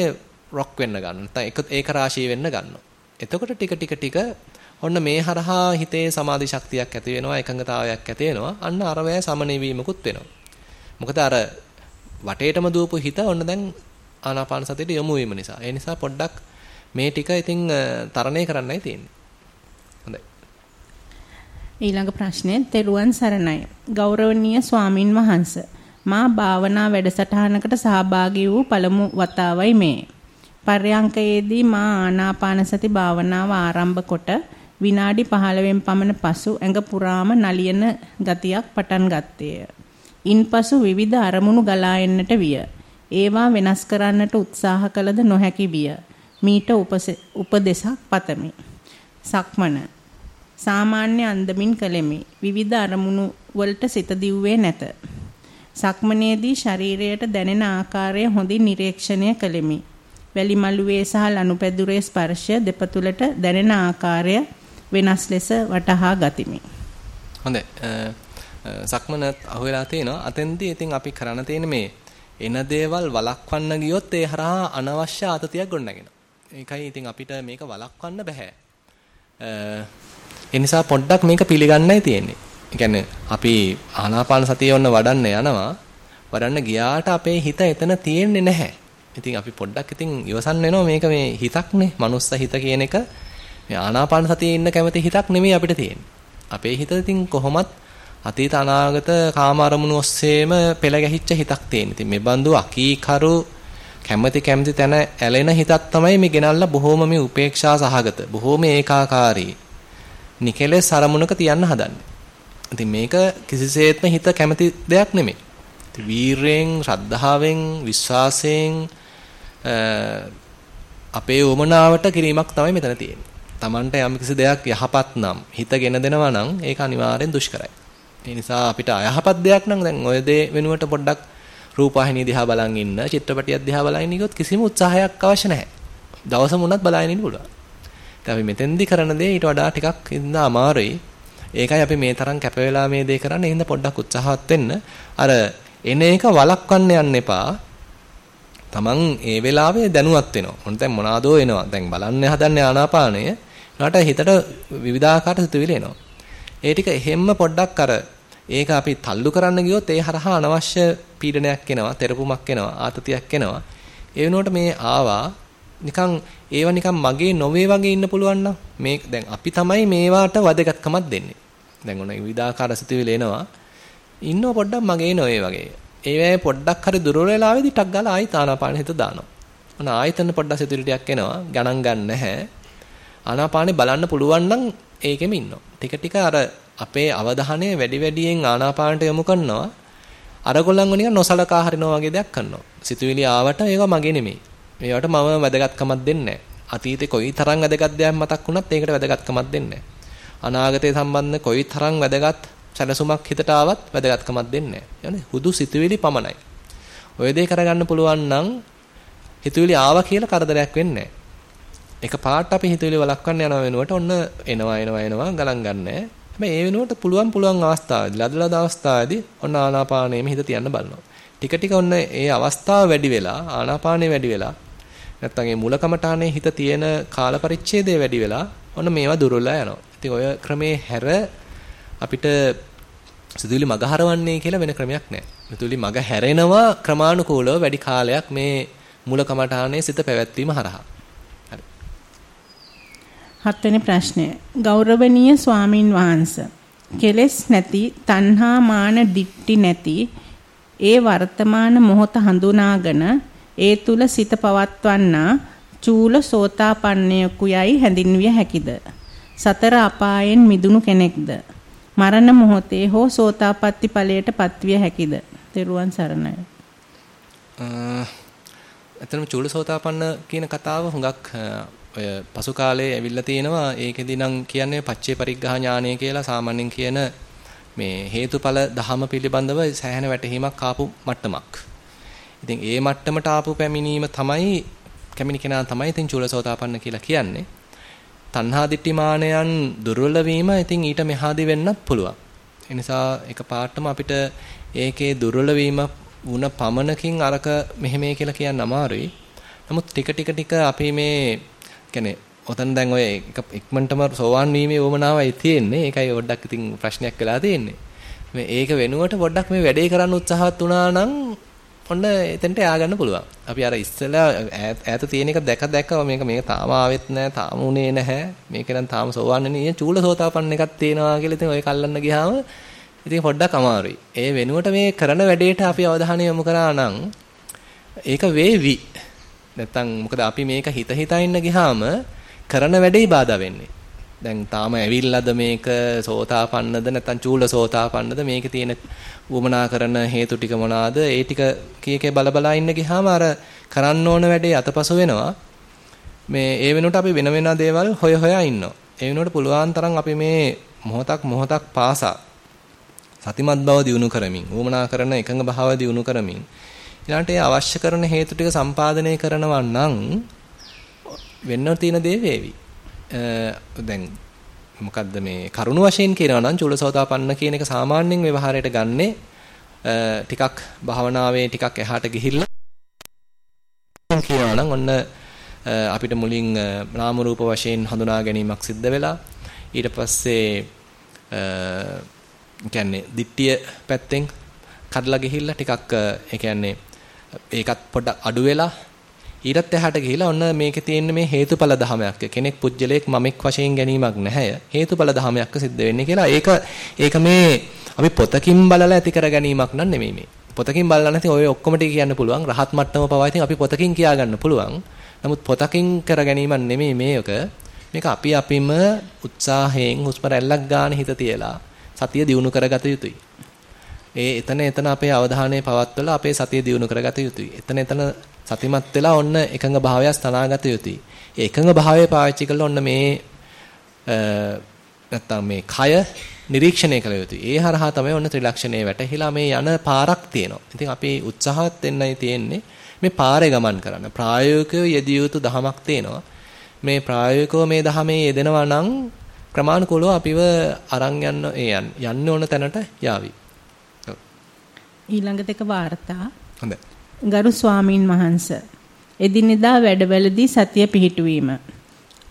රොක් වෙන්න ගන්න. නැත්නම් ඒක ඒක රාශී වෙන්න ගන්නවා. එතකොට ටික ටික ටික ඔන්න මේ හරහා හිතේ සමාධි ශක්තියක් ඇති වෙනවා, එකඟතාවයක් ඇති වෙනවා. අන්න අරවැය සමනෙවීමකුත් වෙනවා. මොකද අර වටේටම දුවපු හිත ඔන්න දැන් ආනාපාන සතියට යොමු වීම නිසා. ඒ නිසා පොඩ්ඩක් මේ ටික ඉතින් තරණය කරන්නයි තියෙන්නේ. ඊළඟ ප්‍රශ්නේ තෙරුවන් සරණයි. ගෞරවනීය ස්වාමින් වහන්සේ මා භාවනා වැඩසටහනකට සහභාගී වූ පළමු වතාවයි මේ. පර්යංකයේදී මා ආනාපාන සති භාවනාව ආරම්භ කොට විනාඩි 15න් පමණ පසු ඇඟ පුරාම නලියන ගතියක් පටන් ගත්තේය. ඉන්පසු විවිධ අරමුණු ගලා එන්නට විය. ඒවා වෙනස් කරන්නට උත්සාහ කළද නොහැකි විය. මීට උපදේශක් පතමි. සක්මන සාමාන්‍ය අන්දමින් කළෙමි. විවිධ අරමුණු වලට සිත දිව්වේ නැත. සක්මනේදී ශරීරයට දැනෙන ආකාරය හොඳින් නිරීක්ෂණය කළෙමි. වැලි මළුවේ සහ ලනුපැදුරේ ස්පර්ශය දෙපතුලට දැනෙන ආකාරය වෙනස් ලෙස වටහා ගතිමි. හොඳයි. සක්මනත් අහුවෙලා තිනවා. අතෙන්දී ඉතින් අපි කරන්න තියෙන මේ එන දේවල් වළක්වන්න ගියොත් ඒ හරහා අනවශ්‍ය ආතතියක් ගොඩනගෙනවා. ඒකයි ඉතින් අපිට මේක වළක්වන්න බෑ. ඒ නිසා පොඩ්ඩක් මේක පිළිගන්නයි තියෙන්නේ. ඒ කියන්නේ අපි ආනාපාන සතිය ඔන්න වඩන්න යනවා. වඩන්න ගියාට අපේ හිත එතන තියෙන්නේ නැහැ. ඉතින් අපි පොඩ්ඩක් ඉතින් ඉවසන්න වෙනවා මේක මේ හිතක්නේ. මනුස්ස හිත කියන එක මේ ආනාපාන සතියේ ඉන්න කැමති හිතක් නෙමෙයි අපිට තියෙන්නේ. අපේ හිත ඉතින් කොහොමත් අතීත අනාගත කාම අරමුණු ඔස්සේම පෙළ ගැහිච්ච හිතක් තියෙන. ඉතින් මේ බඳු අකීකරු කැමැති කැමැති තැන ඇලෙන හිතක් තමයි මේ ගෙනල්ලා බොහොම මේ උපේක්ෂා සහගත බොහොම ඒකාකාරී නිකලෙස් අරමුණක තියන්න හදන්නේ. ඉතින් මේක කිසිසේත්ම හිත කැමති දෙයක් නෙමෙයි. ඉතින් වීරයෙන්, ශ්‍රද්ධාවෙන්, විශ්වාසයෙන් අපේ උමනාවට කිරීමක් තමයි මෙතන තියෙන්නේ. Tamanට යම්කිසි දෙයක් යහපත් නම් හිතගෙන දෙනවා නම් ඒක අනිවාර්යෙන් දුෂ්කරයි. ඒ නිසා අපිට අයහපත් දෙයක් නම් දැන් ඔය දේ වෙනුවට පොඩ්ඩක් රූපවාහිනිය දිහා බලන් ඉන්න, චිත්‍රපටියක් දිහා බලන් ඉන්නකොත් කිසිම උත්සාහයක් අවශ්‍ය නැහැ. දවසම උනත් බලන් ඉන්න පුළුවන්. ඉතින් අපි මෙතෙන්දි කරන දේ ඊට වඩා ටිකක් ඉන්න අමාරුයි. ඒකයි අපි මේ තරම් කැප වෙලා මේ දේ කරන්නේ. එහෙනම් පොඩ්ඩක් උත්සාහවත් වෙන්න. අර එන එක වළක්වන්න යන්න එපා. Taman ඒ වෙලාවේ දැනුවත් වෙනවා. මොන දැන් මොනවාදෝ එනවා. දැන් බලන්න හදන්නේ ආනාපානය. ඊට හිතට විවිධාකාර සිතුවිලි එනවා. ඒ ටික එහෙම්ම පොඩ්ඩක් අර ඒක අපි තල්ලු කරන්න ගියොත් ඒ හරහා අනවශ්‍ය පීඩනයක් එනවා, තෙරපුමක් එනවා, ආතතියක් එනවා. ඒ වෙනුවට මේ ආවා නිකන් ඒව නිකන් මගේ නොවේ වගේ ඉන්න පුළුවන් නම් මේ දැන් අපි තමයි මේවාට වැදගත්කමක් දෙන්නේ. දැන් ඔන්න විවිධාකාර සිතුවිලි එනවා. ඉන්නව පොඩ්ඩක් මගේ නොවේ වගේ. ඒවැය පොඩ්ඩක් හරි දුර වෙලාවෙදි ටක් ගාලා ආයි ආනාපාන හිත දානවා. ඔන්න ආයතන පොඩ්ඩක් සිතුවිලි ටිකක් එනවා. ගණන් ගන්න නැහැ. ආනාපානේ බලන්න පුළුවන් නම් ඒකෙම ඉන්නවා. ටික ටික අර අපේ අවධානය වැඩි වැඩියෙන් ආනාපානට යොමු කරනවා. අරගොල්ලන්ව නිකන් නොසලකා හරිනවා වගේ දෙයක් කරනවා. සිතුවිලි ආවට ඒවා මගේ නෙමෙයි. මේවට මම වැදගත්කමක් දෙන්නේ නැහැ. අතීතේ කොයි තරම් වැදගත් දෙයක් මතක් වුණත් ඒකට වැදගත්කමක් දෙන්නේ නැහැ. අනාගතය සම්බන්ධ කොයි තරම් වැදගත් සැලසුමක් හිතට ආවත් වැදගත්කමක් දෙන්නේ නැහැ. හුදු සිතුවිලි පමණයි. ඔය දේ කරගන්න පුළුවන් නම් හිතුවිලි ආවා කියලා කරදරයක් වෙන්නේ නැහැ. එක පාට අපි හිතුවිලි වළක්වන්න යන වෙනුවට ඔන්න එනවා එනවා එනවා ගණන් ගන්නෑ. හැබැයි ඒ වෙනුවට පුළුවන් පුළුවන් අවස්ථාවේදී ලදලද අවස්ථාවේදී ඔන්න ආනාපානෙම හිත තියන්න බලනවා. ටික ටික ඔන්න ඒ අවස්ථාව වැඩි වෙලා ආනාපානෙ වැඩි වෙලා නැත්තම් ඒ මූලකමඨානේ හිත තියෙන කාල පරිච්ඡේදය වැඩි වෙලා ඔන්න මේවා දුර්වලලා යනවා. ඉතින් ඔය ක්‍රමේ හැර අපිට සිතුවිලි මග හරවන්නේ කියලා වෙන ක්‍රමයක් නැහැ. සිතුවිලි මග හැරෙනවා ක්‍රමානුකූලව වැඩි කාලයක් මේ මූලකමඨානේ සිත පැවැත්වීම හරහා. හරි. හත්වෙනි ප්‍රශ්නය. ගෞරවනීය ස්වාමින් වහන්සේ. කෙලෙස් නැති තණ්හා මාන දික්ටි නැති ඒ වර්තමාන මොහොත හඳුනාගෙන ඒ තුල සිත පවත්වන්නා චූල සෝතාපන්නයෙකුයයි හැඳින්විය හැකිද? සතර අපායෙන් මිදුණු කෙනෙක්ද? මරණ මොහොතේ හෝ සෝතාපට්ටි ඵලයට පත්විය හැකිද? තෙරුවන් සරණයි. ඇත්තටම චූලසෝතාපන්න කියන කතාව හුඟක් ඔය පසු කාලේ ඇවිල්ලා තිනවා ඒකෙදි නම් කියන්නේ පච්චේ පරිග්‍රහ ඥානය කියලා සාමාන්‍යයෙන් කියන මේ හේතුඵල ධහම පිළිබඳව සෑහෙන වැටහීමක් ආපු මට්ටමක්. ඉතින් ඒ මට්ටමට ආපු පැමිණීම තමයි කැමිනි කෙනා තමයි ඉතින් චූලසෝතාපන්න කියලා කියන්නේ. තණ්හා දිට්ඨිමානයන් දුර්වල වීම ඉතින් ඊට මෙහාදී වෙන්නත් පුළුවන්. ඒ නිසා එක පාටම අපිට ඒකේ දුර්වල වීම වුණ පමණකින් අරක මෙහෙමයි කියලා කියන්න අමාරුයි. නමුත් ටික ටික ටික අපි මේ කියන්නේ ඔතන දැන් ඔය ඉක්මනටම සෝවාන් වීමේ වමනාවයි තියෙන්නේ. ඒකයි පොඩ්ඩක් ඉතින් ප්‍රශ්නයක් වෙලා තියෙන්නේ. මේ ඒක වෙනුවට පොඩ්ඩක් මේ වැඩේ කරන්න උත්සාහවත් වුණා නම් ඔන්න එතනට යා ගන්න පුළුවන්. අපි අර ඉස්සෙල්ලා ඈත තියෙන එක දැක දැක මේක මේක තාම ආවෙත් නැහැ, තාම උනේ නැහැ. මේක නම් තාම සෝවන්නේ නේ. චූල සෝතාපන්න එකක් තියෙනවා කියලා ඉතින් ඔය කල්ලන්න ගියාම ඉතින් පොඩ්ඩක් අමාරුයි. ඒ වෙනුවට මේ කරන වැඩේට අපි අවධානය යොමු කරා නම් ඒක වේවි. නැත්තම් මොකද අපි මේක හිත හිතා ඉන්න ගියාම කරන වැඩේ බාධා වෙන්නේ. දැන් තාම ඇවිල්ලාද මේක සෝතාපන්නද නැත්නම් චූල සෝතාපන්නද මේකේ තියෙන වමනා කරන හේතු ටික මොනවාද? ඒ ටික කීකේ බලබලා ඉන්න ගියාම අර කරන්න ඕන වැඩේ අතපසු වෙනවා. මේ ඒ වෙනුවට අපි වෙන වෙන දේවල් හොය හොයා ඉන්නවා. ඒ වෙනුවට පුළුවන් තරම් අපි මේ මොහොතක් මොහොතක් පාසා සතිමත් බව දිනු කරමින් වමනා කරන එකඟ භාව දිනු කරමින් ඊළඟට ඒ අවශ්‍ය කරන හේතු ටික සම්පාදනය කරනවා නම් වෙන්න තියෙන දේ වේවි. දැන් මොකද්ද මේ කරුණ වශයෙන් කියනවා නම් චූලසෝතාපන්න කියන එක සාමාන්‍යයෙන් ව්‍යවහාරයට ගන්නේ ටිකක් භාවනාවේ ටිකක් එහාට ගිහිල්ලා කියනවා නම් ඔන්න අපිට මුලින් නාම රූප වශයෙන් හඳුනා ගැනීමක් සිද්ධ වෙලා ඊට පස්සේ කියන්නේ දිට්ඨිය පැත්තෙන් කඩලා ගිහිල්ලා ටිකක් ඒ කියන්නේ ඒකත් පොඩ්ඩක් අඩු වෙලා ඊටත් එහාට ගිහිලා ඔන්න මේකේ තියෙන මේ හේතුඵල ධමයක්. කෙනෙක් පුජ්‍යලයක් මමෙක් වශයෙන් ගැනීමක් නැහැ. හේතුඵල ධමයක් සිද්ධ වෙන්නේ කියලා. ඒක ඒක මේ අපි පොතකින් බලලා ඇති කර ගැනීමක් නන් නෙමෙයි මේ. පොතකින් බලලා නැති ඔය ඔක්කොම ටික කියන්න පුළුවන්. රහත් මට්ටම පවා ඉතින් අපි පොතකින් කියා ගන්න පුළුවන්. නමුත් පොතකින් කර ගැනීමක් නෙමෙයි මේක. මේක අපි අපිම උත්සාහයෙන් හුස්ම රැල්ලක් ගන්න හිත තියලා සතිය දියුණු කරගත යුතුයි. ඒ එතන එතන අපේ අවධානය පවත්වලා අපේ සතිය දියුණු කරගත යුතුයි. එතන එතන සතිමත් වෙලා ඔන්න එකඟ භාවය ස්ථනාගත යුතුයි. ඒ එකඟ භාවය පාවිච්චි කරලා ඔන්න මේ නැත්තම් මේ කය නිරීක්ෂණය කළ යුතුයි. ඒ හරහා තමයි ඔන්න ත්‍රිලක්ෂණේ වැටහිලා මේ යන පාරක් තියෙනවා. ඉතින් අපි උත්සාහවත් වෙන්නයි තියෙන්නේ මේ පාරේ ගමන් කරන්න. ප්‍රායෝගිකව යෙදිය යුතු දහමක් තියෙනවා. මේ ප්‍රායෝගිකව මේ දහමේ යෙදෙනවා නම් ක්‍රමානුකූලව අපිව අරන් යන්න යන්න ඕන තැනට යාවි. ඊළඟ දෙක වාර්තා. හොඳයි. ගරු ස්වාමින් වහන්ස එදිනෙදා වැඩවලදී සතිය පිහිටුවීම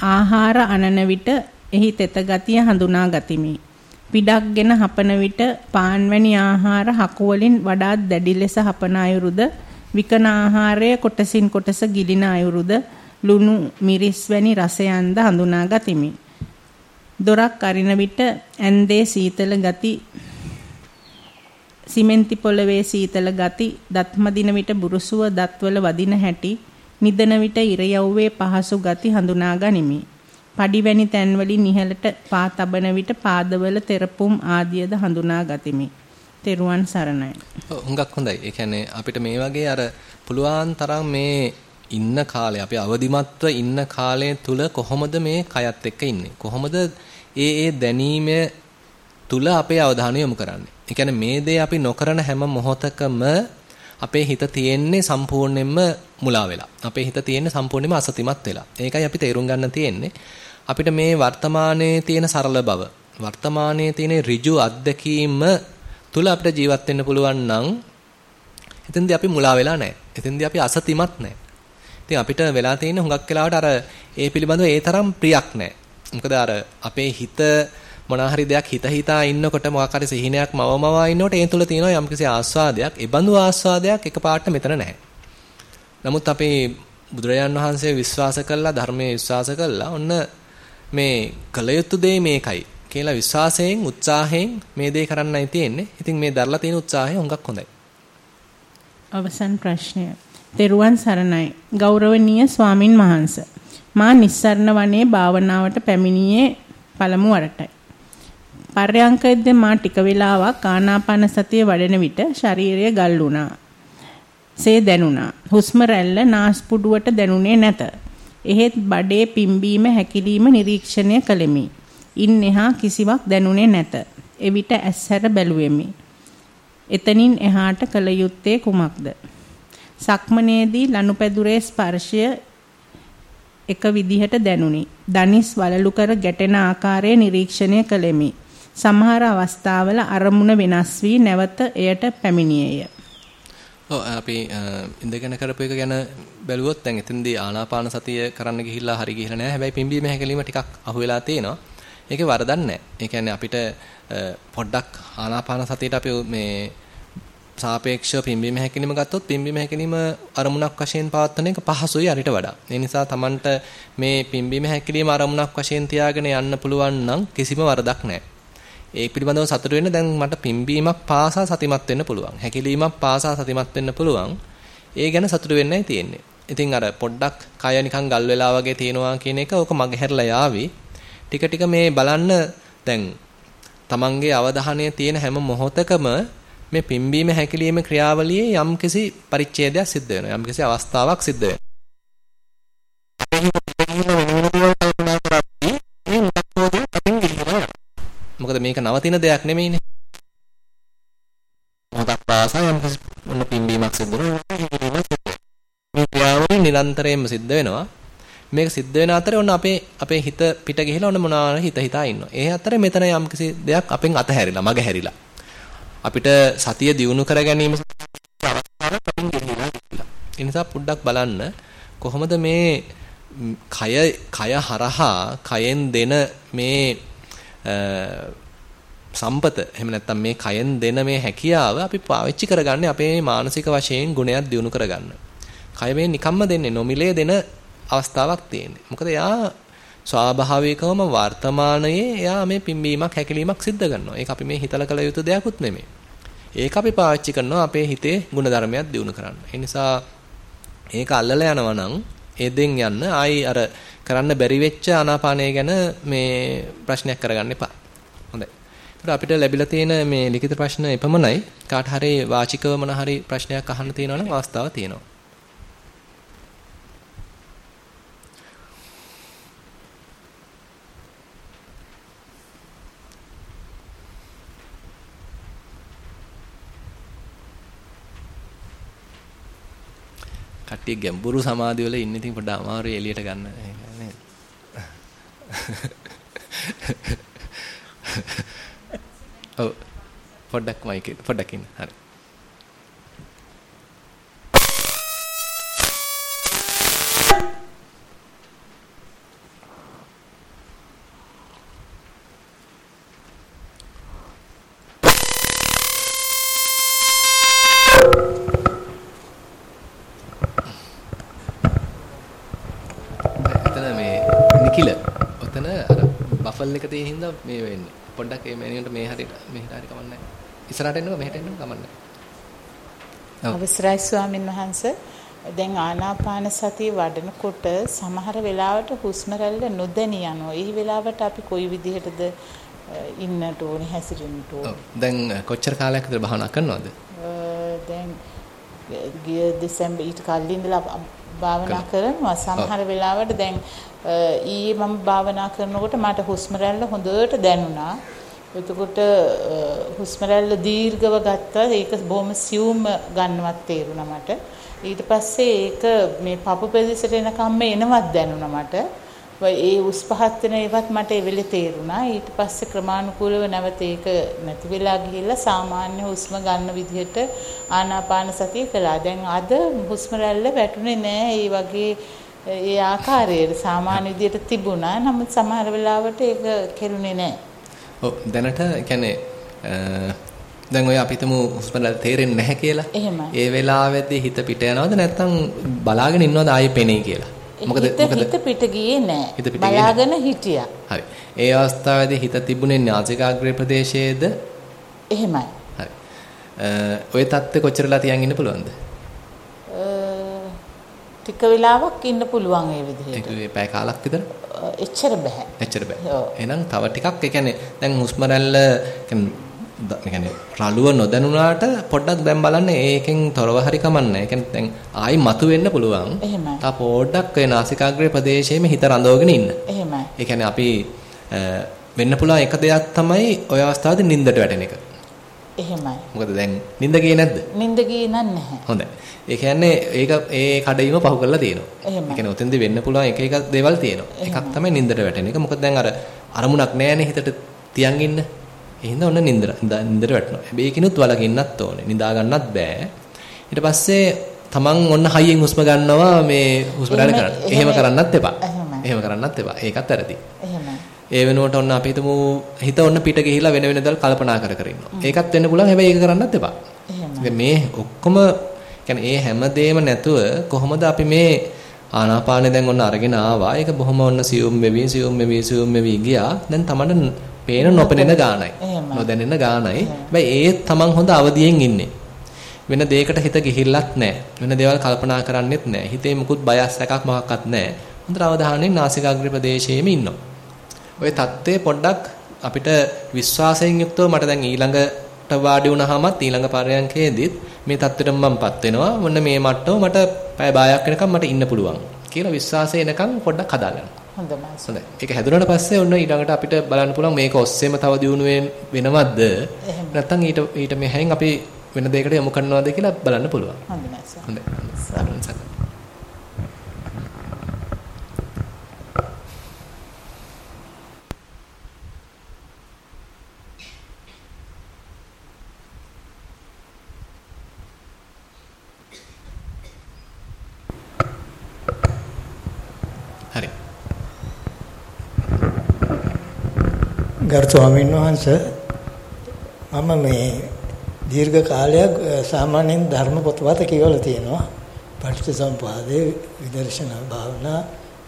ආහාර අනන විට එහි තෙත ගතිය හඳුනා ගතිමි පිඩක්ගෙන හපන විට පාන්වැනි ආහාර හකු වලින් වඩාත් දැඩි ලෙස හපන අයුරුද විකන ආහාරය කොටසින් කොටස ගිලින අයුරුද ලුණු මිරිස් වැනි රසයන්ද හඳුනා ගතිමි දොරක් අරින විට ඇන්දේ සීතල ගති සිමෙන්ති පොළවේ සීතල ගති, දත්ම දින විට බුරුසුව දත්වල වදින හැටි, නිදන විට ඉරයව්වේ පහසු ගති හඳුනා ගනිමි. පඩිවැනි තැන්වලින් ඉහළට පා තබන විට පාදවල තෙරපුම් ආදියද හඳුනා ගතිමි. තෙරුවන් සරණයි. ඔව් හුඟක් හොඳයි. ඒ කියන්නේ අපිට මේ වගේ අර පුළුවන් තරම් මේ ඉන්න කාලේ අපි අවදිමත්ව ඉන්න කාලය තුල කොහොමද මේ කයත් එක්ක ඉන්නේ? කොහොමද ඒ ඒ දැනීම තුල අපේ අවධානය යොමු කරන්නේ? ඒ කියන්නේ මේ දේ අපි නොකරන හැම මොහොතකම අපේ හිත තියෙන්නේ සම්පූර්ණයෙන්ම මුලා වෙලා. අපේ හිත තියෙන්නේ සම්පූර්ණයෙන්ම අසතිමත් වෙලා. ඒකයි අපි තේරුම් ගන්න තියෙන්නේ. අපිට මේ වර්තමානයේ තියෙන සරල බව, වර්තමානයේ තියෙන ඍජු අත්දැකීම තුල අපිට ජීවත් වෙන්න පුළුවන් නම් එතෙන්දී අපි මුලා වෙලා නැහැ. එතෙන්දී අපි අසතිමත් නැහැ. ඉතින් අපිට වෙලා තියෙන හුඟක් වෙලාවට අර ඒ පිළිබඳව ඒ තරම් ප්‍රියක් නැහැ. මොකද අර අපේ හිත මොනාහරි දෙයක් හිත හිතා ඉන්නකොට මොකක් හරි සිහිනයක් මවමවා ඉන්නකොට ඒ තුල තියෙනවා යම්කිසි ආස්වාදයක්. ඒ බඳු ආස්වාදයක් එකපාරට මෙතන නැහැ. නමුත් අපේ බුදුරජාන් වහන්සේ විශ්වාස කළා ධර්මයේ විශ්වාස කළා ඔන්න මේ කල යුතු දේ මේකයි කියලා විශ්වාසයෙන් උත්සාහයෙන් මේ දේ කරන්නයි තියෙන්නේ. ඉතින් මේ දරලා තියෙන උත්සාහය හුඟක් හොඳයි. අවසන් ප්‍රශ්නය. තෙරුවන් සරණයි. ගෞරවනීය ස්වාමින් වහන්සේ. මා නිස්සරණ වනයේ භාවනාවට පැමිණියේ පළමු වරටයි. පර්යංකයේදී මා ටික වේලාවක් ආනාපාන සතිය වඩන විට ශරීරය ගල් වුණා. සේ දැනුණා. හුස්ම රැල්ල නාස්පුඩුවට දැනුනේ නැත. එහෙත් බඩේ පිම්බීම හැකිලිම නිරීක්ෂණය කළෙමි. ඉන් එහා කිසිවක් දැනුනේ නැත. එවිට ඇස්හැර බැලුවෙමි. එතනින් එහාට කල යුත්තේ කුමක්ද? සක්මනේදී ලනුපැදුරේ ස්පර්ශය එක විදිහට දැනුනි. දනිස් වලලු කර ගැටෙන ආකාරය නිරීක්ෂණය කළෙමි. සමහර අවස්ථාවල අරමුණ වෙනස් වී නැවත එයට පැමිණියේය. ඔව් අපි ඉඳගෙන කරපු එක ගැන බැලුවොත් දැන් එතෙන්දී ආනාපාන සතිය කරන්න ගිහිල්ලා හරි ගිහිල්ලා නැහැ. හැබැයි පිම්බීම හැකලීම ටිකක් අහුවෙලා තියෙනවා. ඒකේ වරදක් නැහැ. ඒ කියන්නේ අපිට පොඩ්ඩක් ආනාපාන සතියට අපි මේ සාපේක්ෂව පිම්බීම හැකිලිම ගත්තොත් පිම්බීම හැකිලිම අරමුණක් වශයෙන් පවත්වන එක පහසුයි අරිට වඩා. ඒ නිසා Tamanට මේ පිම්බීම හැකිලිම අරමුණක් වශයෙන් තියාගෙන යන්න පුළුවන් නම් කිසිම වරදක් නැහැ. ඒ පිළිබඳව සතුටු වෙන්න දැන් මට පිම්බීමක් පාසා සතිමත් වෙන්න පුළුවන්. හැකිලීමක් පාසා සතිමත් වෙන්න පුළුවන්. ඒ ගැන සතුටු වෙන්නයි තියෙන්නේ. ඉතින් අර පොඩ්ඩක් කය නිකන් ගල් වෙලා වගේ තියෙනවා කියන එක ඕක මගහැරලා යාවි. ටික ටික මේ බලන්න දැන් තමන්ගේ අවධානය තියෙන හැම මොහොතකම මේ පිම්බීම හැකිලිම ක්‍රියාවලියේ යම්කිසි පරිච්ඡේදයක් සිද්ධ වෙනවා. යම්කිසි අවස්ථාවක් සිද්ධ වෙනවා. මොකද මේක නවතින දෙයක් නෙමෙයිනේ. මොහොතක් පාසා යම්කිසි මොන පිම්බීමක් සිද්ධ වෙනවා. මේ ක්‍රියාවලිය නිරන්තරයෙන්ම සිද්ධ වෙනවා. මේක සිද්ධ වෙන අතරේ ඔන්න අපේ අපේ හිත පිට ගිහිලා ඔන්න මොනවා හිත හිතා ඉන්නවා. ඒ අතරේ මෙතන යම්කිසි දෙයක් අපෙන් අතහැරිලා, මග හැරිලා. අපිට සතිය දියුණු කර ගැනීම අවස්ථාවක් අපින් ගෙනියලා ඉන්නවා. ඒ නිසා පොඩ්ඩක් බලන්න කොහොමද මේ කය කය හරහා කයෙන් දෙන මේ සම්පත එහෙම නැත්නම් මේ කයෙන් දෙන මේ හැකියාව අපි පාවිච්චි කරගන්නේ අපේ මානසික වශයෙන් ගුණයක් දියුණු කරගන්න. කය මේ නිකම්ම දෙන්නේ නොමිලේ දෙන අවස්ථාවක් තියෙන්නේ. මොකද එයා ස්වාභාවිකවම වර්තමානයේ එයා මේ පිම්බීමක් හැකිලීමක් සිද්ධ කරනවා. ඒක අපි මේ හිතල කළ යුතු දෙයක්ුත් නෙමෙයි. ඒක අපි පාවිච්චි කරනවා අපේ හිතේ ಗುಣධර්මයක් දියුණු කරන්න. ඒ නිසා ඒක අල්ලලා යනවා නම් ඒ දෙන් යන්න ආයි අර කරන්න බැරි වෙච්ච ආනාපානය ගැන මේ ප්‍රශ්නයක් කරගන්න එපා. හොඳයි. ඒත් අපිට ලැබිලා තියෙන මේ ලිඛිත ප්‍රශ්න එපමණයි. කාට හරි වාචිකව මොන හරි ප්‍රශ්නයක් අහන්න තියෙනවා නම් අවස්ථාව තියෙනවා. කට්ටිය ගැඹුරු සමාධිය වල ඉන්න ඉතින් පොඩ්ඩ අමාරුයි එළියට ගන්න නේද? ඔව් පොඩ්ඩක් මයික් පොඩ්ඩක් ඉන්න. හරි. එක තියෙන හින්දා මේ වෙන්නේ. පොඩ්ඩක් මේ මැනියන්ට මේ හරියට මෙහෙට හරි කමන්නේ. ඉස්සරහට එන්නකෝ මෙහෙට එන්නකෝ කමන්නේ. අවසරයි ස්වාමින් වහන්සේ. දැන් ආනාපාන සතිය වඩනකොට සමහර වෙලාවට හුස්ම රැල්ල නොදැනී යනවා. ඒ වෙලාවට අපි කොයි විදිහටද ඉන්නට ඕනේ හැසිරෙන්නට ඕනේ. දැන් කොච්චර කාලයක් විතර භාවනා කරනවද? දැන් ගිය දෙසැම්බර් ඊට කලින් ඉඳලා භාවනා කරනවා. සමහර වෙලාවට දැන් ඊයේ මම භාවනා කරනකොට මට හුස්ම රැල්ල හොඳට දැනුණා. එතකොට හුස්ම රැල්ල දීර්ඝව ගත්තා. ඒක බොහොම සියුම් ගන්නවත් තේරුණා මට. ඊට පස්සේ ඒක මේ පපු ප්‍රදේශයට එනකම්ම එනවත් දැනුණා මට. ඒ උස් පහත් වෙන ඒවත් මට ඒ වෙලේ තේරුණා. ඊට පස්සේ ක්‍රමානුකූලව නැවත ඒක නැති වෙලා ගිහිල්ලා සාමාන්‍ය හුස්ම ගන්න විදිහට ආනාපාන සතිය කළා. දැන් අද හුස්ම රැල්ල වැටුනේ නෑ. ඒ වගේ ඒ ආකාරයට සාමාන්‍ය විදිහට තිබුණා. නමුත් සමහර වෙලාවට ඒක කෙරුණේ නෑ. ඔව් දැනට කියන්නේ දැන් ඔය අපි හිතමු හුස්ම රැල්ල තේරෙන්නේ නැහැ කියලා. එහෙමයි. ඒ වෙලාවෙදී හිත පිට යනවද නැත්නම් බලාගෙන ඉන්නවද ආයෙ පෙනේ කියලා? මොකද මොකද හිත පිට ගියේ නෑ. බලාගෙන හිටියා. හරි. ඒ අවස්ථාවේදී හිත තිබුණේ නාසිකාග්‍රේ ප්‍රදේශයේද? එහෙමයි. හරි. ඔය தත්ත්වෙ කොච්චරලා තියන් ඉන්න පුළුවන්ද? ටික වෙලාවක් ඉන්න පුළුවන් ඒ විදිහට. ඒක පැය කාලක් විතර? එච්චර බෑ. එච්චර බෑ. එහෙනම් තව ටිකක් ඒ කියන්නේ දැන් හුස්ම රැල්ල කියන්නේ රළුව නොදැනුණාට පොඩ්ඩක් දැන් බලන්න ඒකෙන් තොරව හරි කමන්නේ. ඒ කියන්නේ දැන් ආයි මතු වෙන්න පුළුවන්. එහෙමයි. තා පොඩ්ඩක් ඒ නාසිකාග්‍රේ ප්‍රදේශයේම හිත රඳවගෙන ඉන්න. එහෙමයි. ඒ කියන්නේ අපි වෙන්න පුළුවන් එක දෙයක් තමයි ওই අවස්ථාවේදී නිින්දට වැටෙන එක. එහෙමයි. මොකද දැන් නිින්ද ගියේ නැද්ද? නිින්ද ගියේ නැහැ. හොඳයි. ඒ කියන්නේ ඒක ඒ කඩවීම පහු කරලා තියෙනවා. එහෙමයි. ඒ කියන්නේ උතෙන්ද වෙන්න පුළුවන් එක එක දේවල් තියෙනවා. එකක් තමයි නිින්දට වැටෙන එක. මොකද දැන් අර අරමුණක් නැහැනේ හිතට තියන් ඉන්න. එහෙනම් ඔන්න නින්දර නින්දර වැටෙනවා. හැබැයි ඒකිනුත් වලකින්නත් ඕනේ. නිදා ගන්නත් බෑ. ඊට පස්සේ තමන් ඔන්න හයියෙන් හුස්ම ගන්නවා මේ හුස්ම ගන්න කරන්න. එහෙම කරන්නත් එපා. එහෙම කරන්නත් එපා. ඒකත් වැරදි. ඒ වෙනුවට ඔන්න අපි හිතමු හිත ඔන්න පිට ගිහිලා වෙන වෙන දේවල් කල්පනා කර කර ඉන්නවා. ඒකත් වෙන්න පුළුවන්. හැබැයි ඒක කරන්නත් එපා. මේ ඔක්කොම කියන්නේ ඒ හැමදේම නැතුව කොහොමද අපි මේ ආනාපානෙ දැන් ඔන්න අරගෙන ආවා. ඒක බොහොම ඔන්න සියුම් වෙවි සියුම් වෙවි සියුම් වෙවි ගියා. දැන් තමන්න පේන නොපෙනෙන ගානයි. නොදැනෙන ගානයි. හැබැයි ඒත් තමන් හොඳ අවදියෙන් ඉන්නේ. වෙන දෙයකට හිත ගිහිල්ලත් නැහැ. වෙන දේවල් කල්පනා කරන්නෙත් නැහැ. හිතේ මුකුත් බයස් එකක් මොකක්වත් නැහැ. හොඳට අවධානයෙන් නාසිකාග්‍ර ප්‍රදේශයේම ඉන්නවා. ওই தત્ත්වය පොඩ්ඩක් අපිට විශ්වාසයෙන් යුක්තව මට දැන් ඊළඟට වාඩි වුණාමත් ඊළඟ පරයන්කේදීත් මේ தત્ත්වෙටම මමපත් වෙනවා. මොන්න මේ මට්ටම මට පැය භාගයක් වෙනකම් මට ඉන්න පුළුවන් කියලා විශ්වාසය එනකම් පොඩ්ඩක් හදාගන්න. හොඳයි. හොඳයි. ඒක හැදුනට පස්සේ ඔන්න ඊළඟට අපිට බලන්න පුළුවන් මේක ඔස්සේම තව දියුණුවෙන් වෙනවද? නැත්නම් ඊට ඊට මෙහෙන් අපි වෙන දෙයකට යොමු කරනවද කියලා බලන්න පුළුවන්. හොඳයි. හොඳයි. ගරු ස්වාමීන් වහන්සේ මම මේ දීර්ඝ කාලයක් සාමාන්‍යයෙන් ධර්ම පොතපත කියවලා තියෙනවා. පටිච්චසමුපාදේ විදර්ශනා භාවනා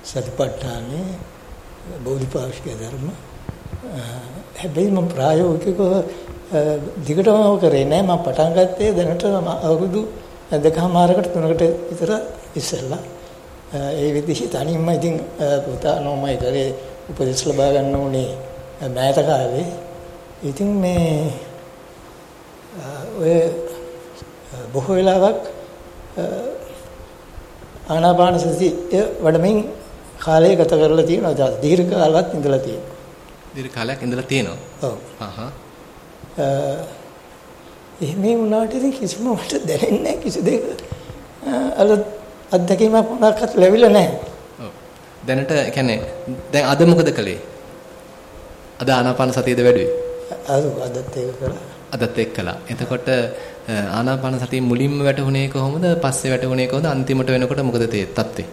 සතිපට්ඨානේ බෝධිපාක්ෂික ධර්ම. හැබැයි මම ප්‍රායෝගිකව දිගටම කරේ නෑ මම පටන් ගත්තේ දැනට අවුරුදු දෙකමාරකට තුනකට විතර ඉස්සෙල්ලා. ඒ විදිහට තනියම ඉතින් පුතා නෝමයි කරේ උපදෙස් ලබා ගන්න ඕනේ මෑත කාලේ ඉතින් මේ ඔය බොහෝ වෙලාවක් ආනාපාන සතිය වඩමින් කාලය ගත කරලා තියෙනවා. දීර්ඝ කාලයක් ඉඳලා තියෙනවා. දීර්ඝ කාලයක් ඉඳලා තියෙනවා? ඔව්. අහහ එහෙම වුණාට ඉතින් කිසිම මට දැනෙන්නේ නැහැ. කිසි දෙයක අල අත්දැකීමක් මොනක්වත් ලැබිලා නැහැ. ඔව්. දැනට කියන්නේ දැන් අද මොකද කළේ අද ආනාපාන සතියද වැඩුවේ? අද අදත් ඒක කළා. අදත් ඒක කළා. එතකොට ආනාපාන සතිය මුලින්ම වැටුනේ කොහොමද? පස්සේ වැටුනේ කොහොමද? අන්තිමට වෙනකොට මොකද තත්ත්වේ?